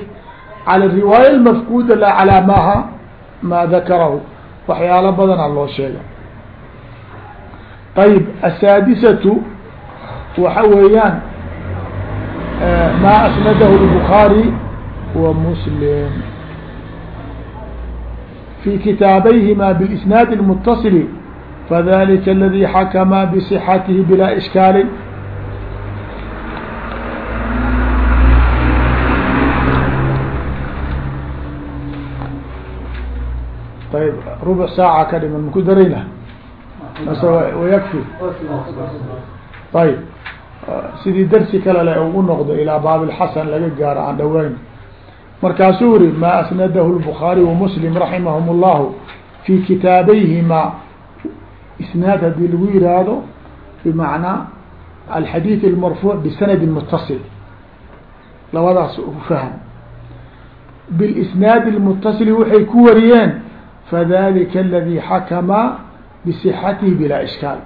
calى riwaaya اlmafkuda la calaa maha maa dakarahu waxyaalo badana loo sheega ayb asaadisatu waxa weeyaan maa asnadahu lbukaari wa muslim. Fi kitaabayhima bilisnaad اlmutasili fadalika aladi xakama bisixatihi bilaa ishkaali ayb ربع saaعة ka dhiman maku darayna mase وykفي ayb sidii dersi kale le ugu noqdo ilaa baab الxaسن laga gaaro aan dhaweyn markaasuu yihi ma asnadahu الbخaarي وmsلم raximahم الlahu fي kitaabayhima isnaad hadii lagu yihaahdo bmacnaa alxadيiث الmarfuع bsanadi mutaصil labadaas fahm bاlisnaad الmutaصil waxay ku wariyeen fadalika aladii xakama bisixatihi bilaa ishkaal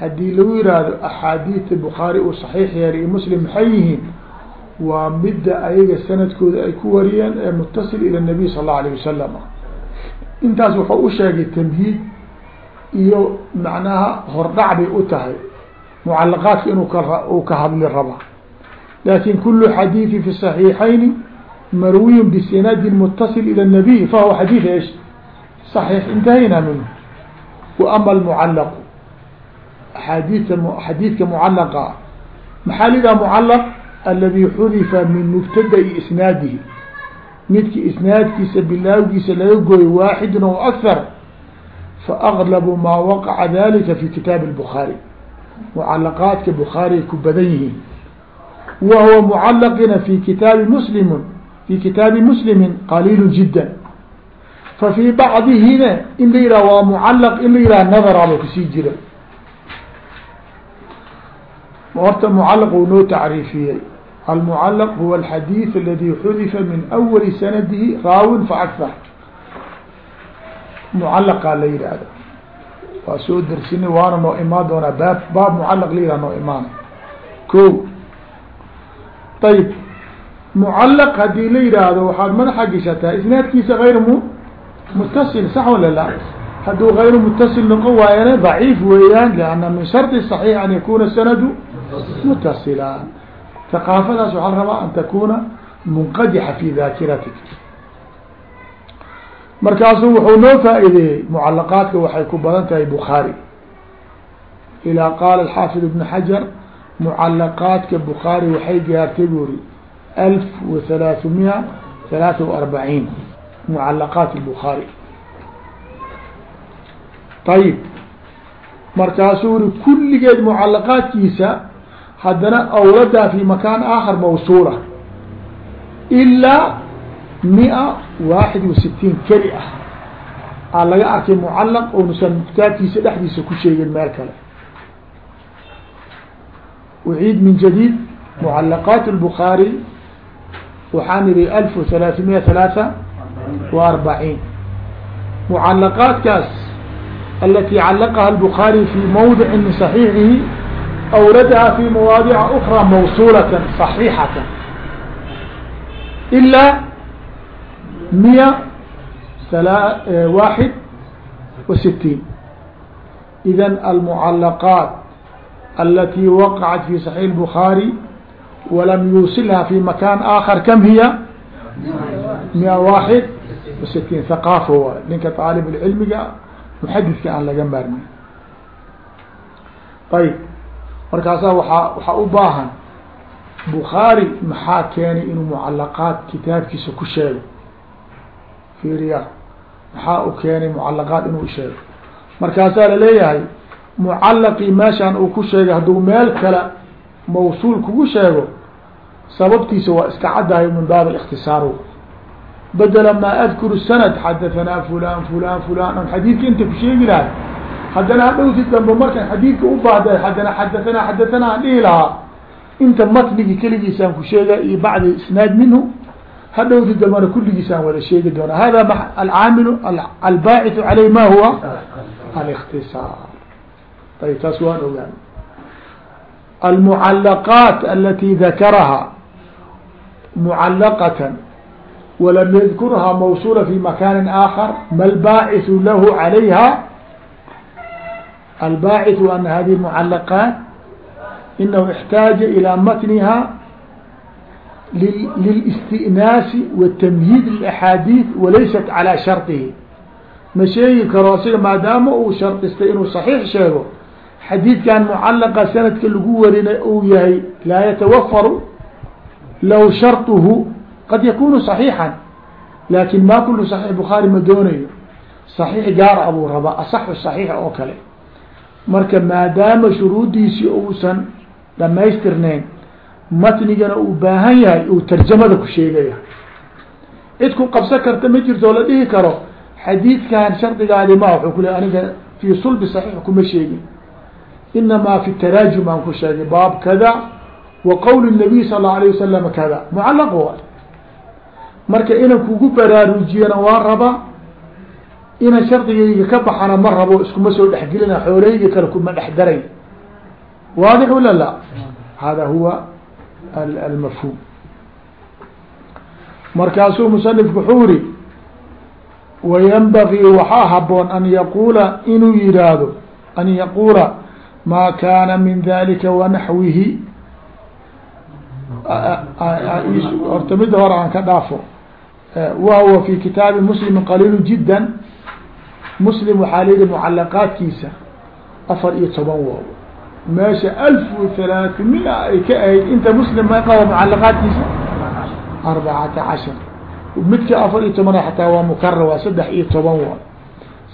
haddii lagu yihahdo axaadiidta bukhaari uu saxiix yeelay iyo muslim maxay yihiin waa midda ayaga sanadkooda ay ku wariyeen ee mutasil ila nabiy sal allau alayh wasalam intaas wuxuu u sheegay tamhiid iyo macnaha hordhac bay u tahay mucalaqaadka inuu kuu ka hadli raba laakin kulu xadiidi fi saxiixayni marwiyin bisinadin mutasil ila nabiy fahuwa xadiid ish صaxiix intahayna minhu wa ama almucalaqu axaadiidta xadiidka mucalaqa maxaa la yidhaha mucalaq aladi xudifa min mubtada'i isnaadihi midki isnaadkiisa bilaawgiisa laga gooyo waaxidun o akar faaglabu maa waqaca dalika fi kitaabi الbukhaari mucalaqaadka bukhaariay ku badan yihiin wa huwa mucalaqina fi kitaabi muslim fi kitaabi muslimi qaliil jida fafii bacdihina in la yihah waa mucalaq in la yihah nadaraaba ku sii jira horta mucalaq uu noo tacriifiyey. Almucalaq huwa alxadiid aladi xudifa min awali sanadihi raawin faakar mucalaqaa la yihahda waa soo dersini waana noo imaan doonaa. Baab baab mucalaq la yihah noo imaana. Ko ayb mucalaq haddii la yidhaahdo waxaad madaxa geshataa isnaadkiisa غayr m mutasil sax wala la hadduu غayru mutasil noqon waayana ضaciif weeyaan لanna min sharطi صaحيح an yakuna sanadu mutasila ثaqaafadaas waxaa la rabaa an takuna munqadixa fi dakiratik markaasuu wuxuu noo faa'ideeyey mucalaqaadka waxay ku badan tahay bukhaari ilaa qaala xaafid ibn xajar mucalaqaadka bukhaari waxay gaartay buri alf wa halaaثumiya halaata wa arbaciin mucalaqaat bukhaari ayib markaasuu uri kulligeed mucalaqaadkiisa haddana awladaa fi makaan aakhar mawsuula ilaa mia waaxid wa sitiin keli ah aa laga arkay mucalaq ounusan kitaabkiisa dhexdiisa ku sheegin meel kale uciid min jadيid mucalaqaat الbخaarي waxaan ihi alf halaaثimiya halaaa wa arbaciin mucalaqaadkaas alati calaqaha الbخaarي fi mawdic min صaxiixihi awradaha fi mawaadica ukra mawsulata صaxiixata ilaa miya waaxid wa sitiin idan almucalaqaat alati waqacat fi صaxiix الbخaarي walam yuusilha fi makan akar kam hiya miya sitiin haqaafo waay ninka aalib cilmiga muxadidka aan laga maarmin. Ayib. Markaasaa waaa waxaa u baahan bukhaari maxaa keenay inuu mucalaqaad kitaabkiisa ku sheego. Fiiriya. Maxaa u keenay mucalaqaad inuu sheego. Markaasaa la leeyahay mucalaqii meeshaan uu ku sheegay hadduu meel kale mawsuul kugu sheego sababtiisa waa iska caddahay min baab ااktisaar bedela maa adkuru sanad xadahanaa fulan fulan fulan on xadiidka inta ku sheegi lahay haddana hadhowti dambe markaan xadiidka u baahday haddana xadahanaa xadahanaa aan dhihi lahaa inta matnigi keligiisaan ku sheega iyo bacdi isnaad minhu hadhowti dambena kulligiisaan wada sheegi doona hada alcaamilu albaaciثu caleyh ma huwa الاktisaar ayb taas waan ogaan almucalaqaat alati dakaraha mucalaqat walam yadkurha mawsula fi makani آakar ma albaaciثu lahu عalayha albaaciثu ana hadihi mucalaqaat inahu اxtaaja ilى matniha lilاstinaasi watamhiid اaxaadiiث walaysat calى sharطihi ma sheegi karo asiga maadaama uu shardistay inuu صaxiix sheego xadiidkan mucalaqa sanadka lagu warina uu yahay laa yatawafaru lahu sharطuhu qad yakunu صaxiixan laakin ma kulu صaxiix bukhaari ma doonayo صaxiix gaara abuu rabaa asaxu صaxiix oo kale marka maadaama shuruudiisii uusan dhamaystirnayn matnigana uu baahan yahay uu tarjamada ku sheegaya cid ku qabsan karta ma jirto oo la dhihi karo xadiidkan shardigaadi ma wuxuu ku le aniga fii sulbi صaxiix kuma sheegin inamaa fi taraajum aan ku sheegay baab kada wa qowl الnabiy sal الlaه alيه wasalam kada mucalaq waay marka inan kugu baraarujiyana waan rabaa inan shardigayga ka baxana ma rabo iskuma soo dhexgelina xooleyga kale kuma dhex daray. Waadix wala la hada huwa almafhum. Markaasuu musanifku wuxuu iri wayanbagii waxaa haboon an yaquula inuu yihaahdo an yaquula ma kana min dalika wanaxwihi horta midda hore aan ka dhaafo wahwa fi kitaabi muslim qaliil jidda muslim waxaa la yihi mucalaqaadkiisa afar iyo toban waaw meesha alf halaaثimia ay ka ahayd inta muslim ma qaba mucalaqaadkiisa arbacata cashar midka afar iyo tobana xataa waa mukarar waa saddex iyo toban waaw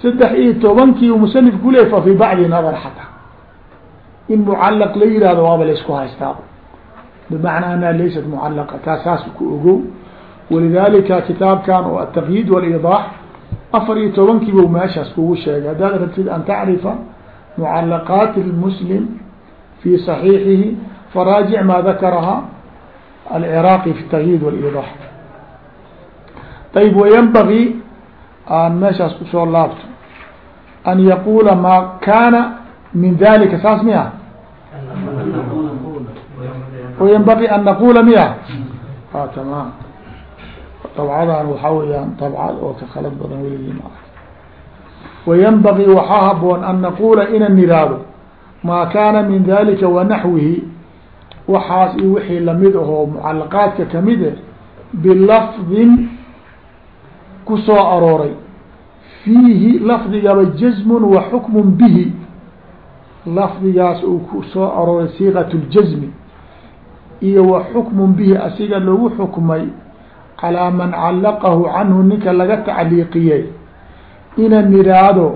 saddex iyo tobankii musanif kuley fa fi bacdi nadar xataa in mucalaq la yihahdo waaba laysku haystaa bmacnaa anha laysat mucalaqa taa saas ku ogow walidalika kitaabkan oo ataqyiid waliidaax afar iyo tobankiibu meeshaas kugu sheegay haddaad rabtid an tacrifa mucalaqaat lmuslim fi صaxiixihi faraajic maa dakaraha alciraaqi fi taqyiid waliidaax ayb wayanbagii aan meeshaas ku soo laabto an yaquula maa kaana min dalika saas miya wayanbagii an naqula miya a tamaam dabcadan waxaa weyaan dabcad oo ka khalad badan weligii ma ah wayanbagii waxaa haboon an naqula inan niraado maa kaana min dalika wanaxwihi waxaas iyo wixii la mid ahoo mucalaqaadka ka mid e bilafdin ku soo arooray fiihi lafdigaba jazmun wa xukmun bihi lafdigaas uu ku soo arooray siiqat ljazmi iyo wa xukmun bihi asiga lagu xukmay calaa man callaqahu canhu ninka laga tacliiqiyey ina niraado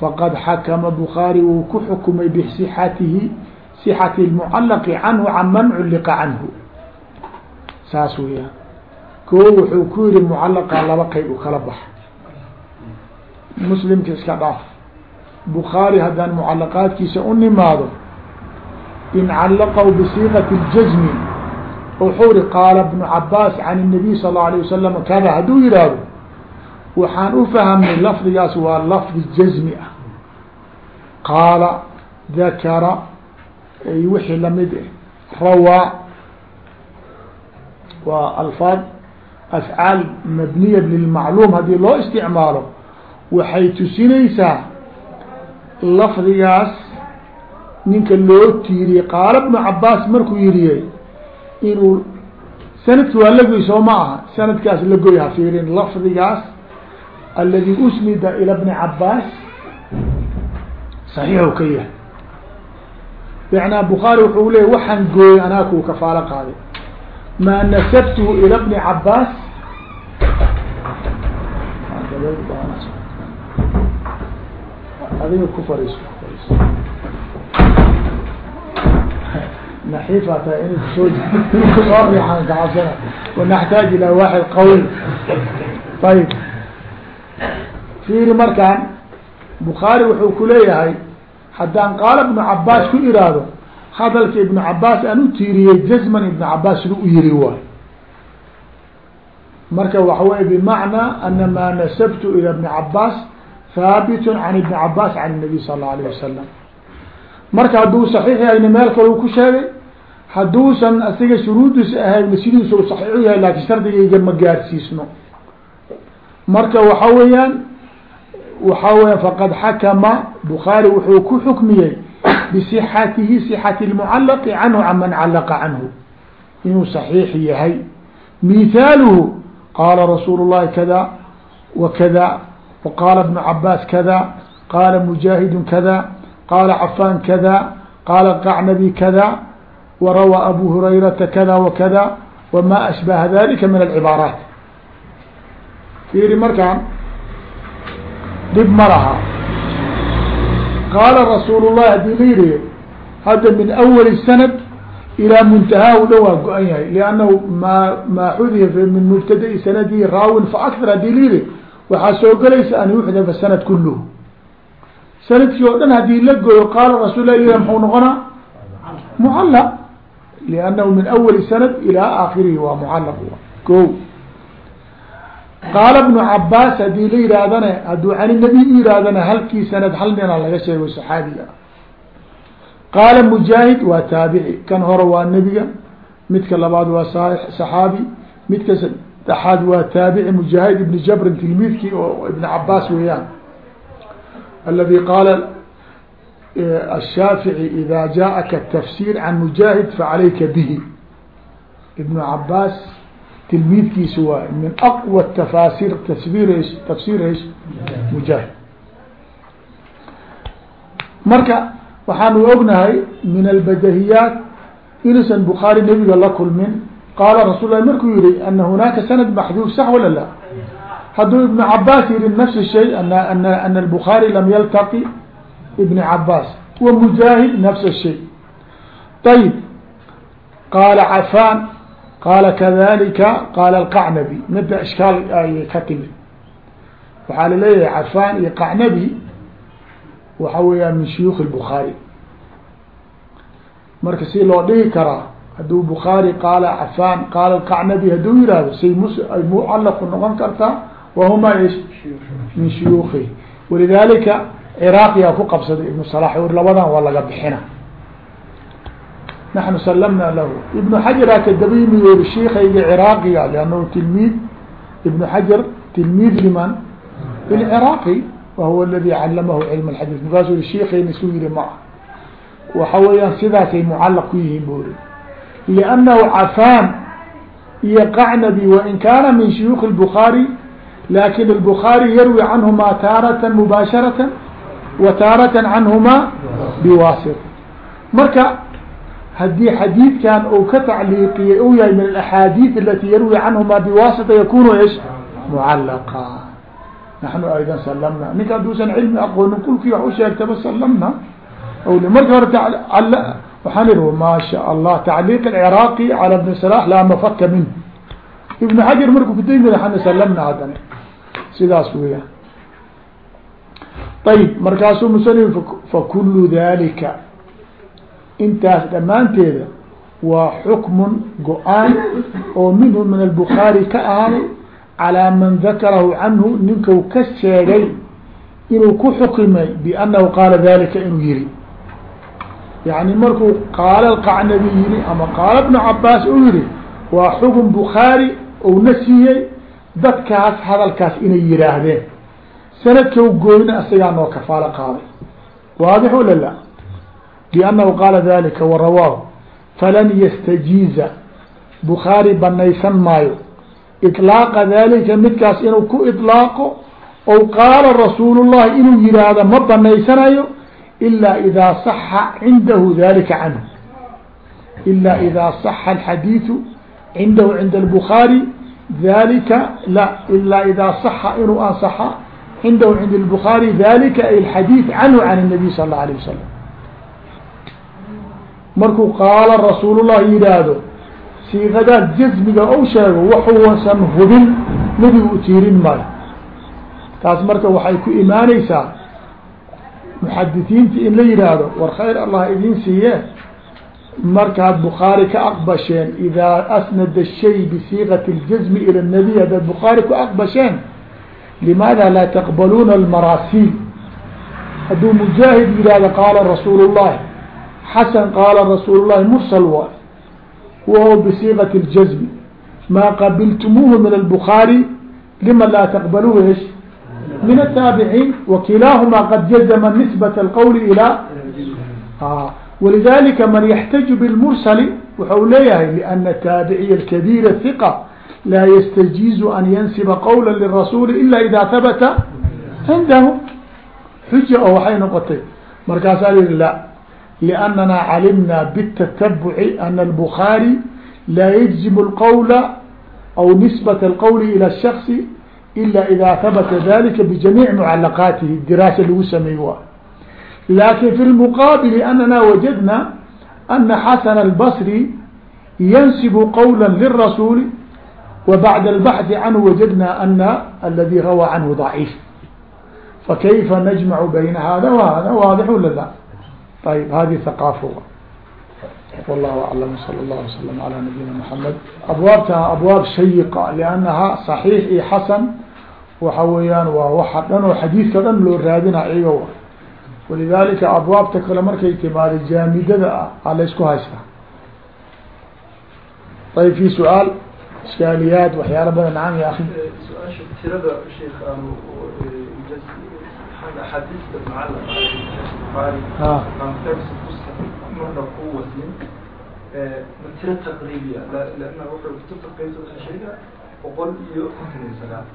faqad xakama bukhaari wuu ku xukumay bisixatihi sixati lmucallaqi canhu can man culliqa canhu. Saas weyaan koo wuxuu ku yihi mucallaqa laba qeyb u kala baxa muslimka iska dhaaf. Bukhaari haddaan mucalaqaadkiisa u nimaado in callaqahu bisiiqati اljazmi wuxuu ri qaala bnu cabaas can الnabiy sal اla alيه wasalam kada hadduu yihahdo waxaan u fahamnay lafdigaas waa lafdi jazmi ah qaala dakara wixii lamid ah rawaa waa alfaad afcaal mabniya lilmacluum haddii loo isticmaalo waxay tusinaysaa lafdigaas ninka loo tiiriyey qaala bnu cabaas markuu yiriye inuu sanadki waa lagoy soo ma aha. Sanadkaas lagoy ha fiirin. Lafdigaas aladi usnida ila bni cabaas saxiixu ka yahay. Bmacnaa bukhaari wuxuu leeyay waxaan gooyey anaa kuu kafaalo qaaday. Maa nasabtuhu ila bni cabaas adiga ku kufariiso naxiifaa tahay in kusoo kusoo riixaan kacabsana wanaxtaaj ilaa waaxid qawi ayib fiiri markaan bukhaari wuxuu ku leeyahay haddaan qaala ibnu cabaas ku iraahdo hadalka ibnu cabaas aan u tiiriyey jazman ibnu cabaas siduu u yiri waay marka waxa wey bimacnaa ana maa nasabtu ila bni cabaas haabitun can ibni cabaas can الnabiy sal اla alayه wasalam marka hadduu saxiix yahayna meel kale u ku sheegay hadduusan asiga shuruudiisa ahayna sidiisu saxiixu yahay laakin shardigayga ma gaarsiisno. Marka waxa weeyaan waxa weya faqad xakama bukhaari wuxuu ku xukmiyey bisixatihi sixati اlmucalaqi canhu can man calaqa canhu. Inuu saxiix yahay. Mithaaluhu qaala rasuulu llahi kada wa kada waqaala ibnu cabaas kada qaala mujaahidu kada qaala cafaan kada qaala qacnabi kada warawaa abu hurayrata kada wakada wama ashbaha dalika min alcibaaraat fiiri markaan dhib ma laha qaala rasuul llahi haddii la yihi hadda min awali sanad ilaa muntahaahu dhan waa go-an yahay liannahu maa maa xudifa min mubtada'i sanadihi raawin fa akthar haddii la yihi waxaa soo gelaysa an yuxdafa sanad kuluhu sannadkii oo dhan haddii la gooyo qaala rasul l muxuu noqonaa mucallaq liannahu min awali sanad ilaa aakhirihi waa mucallaq ko qaala bnu cabaas haddii la yihaahdana hadduu cani nabi u yihaahdana halkii sanad hal nina laga sheego saxaabiga qaala mujaahid waa taabici kan hore waa nebiga midka labaad waa saxaabi midka saddexaad waa taabici mujaahid ibni jabrin tilmiidkii oo ibn cabaas weeyaan aladi qaala الshaafiعي ida jaءaka التfsيr can mujaahid faعalayka bihi ibn cabaas tilmiidkiisa waay min aqوى tafasir tafsir tafsir mujaahid marka waxaanu ognahay min albadahiyaat inuusan bukhaari nebiga la kulmin qaala rasul lah markuu yihi ana hunaaka sanad maxduuf sax wala la hadduu ibn cabaas yihi nafs shay ana الbukhaari lam yaltaqi ibn cabaas wa mujaahid nafs shay ayib qaala cafaan qaala kadalika qaala alqacnabi midda ishkaal ayay ka timid waxaa la leeyahay cafaan iyo qacnabi waxa weeyaa min shuyuukh الbukhaari marka si loo dhigi karaa hadduu bukhaari qaala cafaan qaala qacnabi hadduu yihahdo say mucallaqu noqon kartaa wahumaa min shuyuukihi walidalika craaqiyaa ku qabsaday ibnu salax ur labadan waa laga bixina. Naxnu salamna lahu. Ibnu xajaraa kadabimi yiri shiikayga ciraaqiga liannahu tilmiid ibnu xajar tilmiid liman ilciraaqi wahuwa aladi calamahu cilm alxadis markaasuu yii shiikayna isu yihi ma ah waxa weeyaan sidaasay mucallaq ku yihiin buuri liannahu cafaan iyo qacnabi wain kaana min shuyuukh lbukaari laakiin albukaari yarwi canhu ma taaratan mubaasharatan taarata canhuma biwasit marka haddii xadiidkan uu ka tacliiqiyey u yahay min alaxaadiid alati yarwi canhuma biwasita yakunu ish mucallaqa. Naxnu aydan salamna ninka hadduusan cilmi aqoonin kulkii wax u sheegtaba salamna marki hore waxaan ihi ma sha allah tacliiq alciraaqi cala ibni salax laa mafaka minh ibnu xajar markuu kudaymi salamna haddana. Sidaas weya ayib markaasuu musanif fakulu dalika intaas dhammaanteeda waa xukmun go'aan oo minhu min albukhaari ka ahaaday calaa man dakarahu canhu ninkau ka sheegay inuu ku xukimay biannahu qaala dalika inuu yihi yani markuu qaala alqacnabi yihi ama qaala bnu cabaas uu yihi waa xukun bukhaari ou na siiyey dadkaas hadalkaas inay yihaahdeen sanadkow gooyna asagaa noo kafaalo qaaday waadix u lala liannahu qaala dalika warawaahu falan yastajiiza bukhaari banaysan maayo iطlaaqa dalika midkaas inuu ku iطlaaqo ou qaala rasuul llahi inuu yihaahdo ma banaysanayo ila idaa saxa cindahu dalika canhu ila idaa saxa alxadiidu cindahu cinda albukhaari dalika la ilaa idaa saxa inuu ansaxa cindahu cinda الbukhaari dalika ay اlxadiiث canhu can الnabiy sal اlه alيه wasalam markuu qaala rasuul llahi yihaahdo siiqadaas jasmiga ou sheego waxuusan hubin nebigu u tiirin maayo taas marka waxay ku imaaneysaa muxadisiinta in la yihaahdo war khayr allah idin siiye markaad bukhaari ka aqbasheen idaa asnada shay bisiiqati اljazmi ila الnabiy haddaad bukhaari ku aqbasheen limaada laa taqbaluuna almarasiil hadduu mujaahid yihahdo qaala rasuul الlahi xasan qaala rasuul الlahi mursal waay wahuwa bisiiqati اljazmi maa qabiltumuuhu min albukhaari lima laa taqbaluuhu esh min الtaabiciin wakilaahumaa qad jazma nisbat اlqowl ilى walidalika man yaxtaju bilmursali wuxau leeyahay liana taabiciya اlkabiir hiqa laa ystajiizu an yansiba qawla lirasuuli ila ida habata cindahu xuja oo waxay noqotay markaasaa la yihi la liannana calimna bitatabuci ana albukaari laa yajzibu lqawla aw nisbata alqawli ila shaksi ila ida habata dalika bijamiici mucalaqaatihi diraasa lagu sameeye wa laakiin fi lmuqaabili anana wajadna ana xasana albasri yansibu qawla lirasuuli wa bacda اlbaxثi canhu wajadna ana aladi rawaa canhu ضaciif fakayfa najmacu bayna hada wa hada waadix lala ayb hadi haqaafa wallahu aclam sala اllah wasalam ala nabiyina mxamed abwaabta abwaab shayiqa liannaha صaxiix iyo xasan waxa weeyaan waa waxa dhan oo xadiidka dhan loo raadina iyaga wa walidalika abwaabta kale markay timaado jaamidada ah aa laysku haystaa ayb fi su-aal iskaaliyaad waxyaala badan nacam ya akhi su'aasha tirada sheekh aanu axaadiista mucalaqa buhaari amtersa marna ku waslin ma tiro taqriibiya lana wuxuu kutubta qeybta waxa sheega boqol iyo konton iyo sagaal.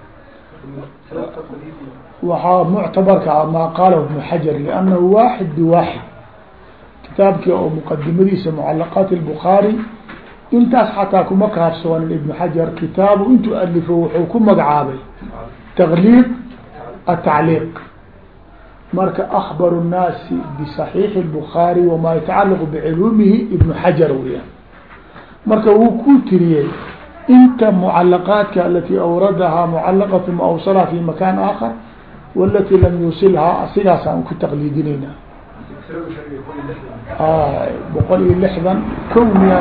Taqriibiya waxaa muctabarka maa qaalahu ibnu xajar liannahu waaxid biwaaxid kitaabkii oo muqadimadiisa mucalaqaat الbukhaari intaas xataa kuma kaafsoonin ibnu xajar kitaabu intuu alifo wuxuu ku magacaabay taqliid atacliiq marka akbaru الnaasi biصaxiixi الbukhaari wamaa yatacalaqu biculuumihi ibnu xajar weyaan marka wuu ku tiriyey inta mucalaqaadka alati awradahaa mucalaqatu ma awsalaha fi makan aakhar walati lam yusilhaa asigaasaan ku taqliidinayna boqol iyo lixdan kow miya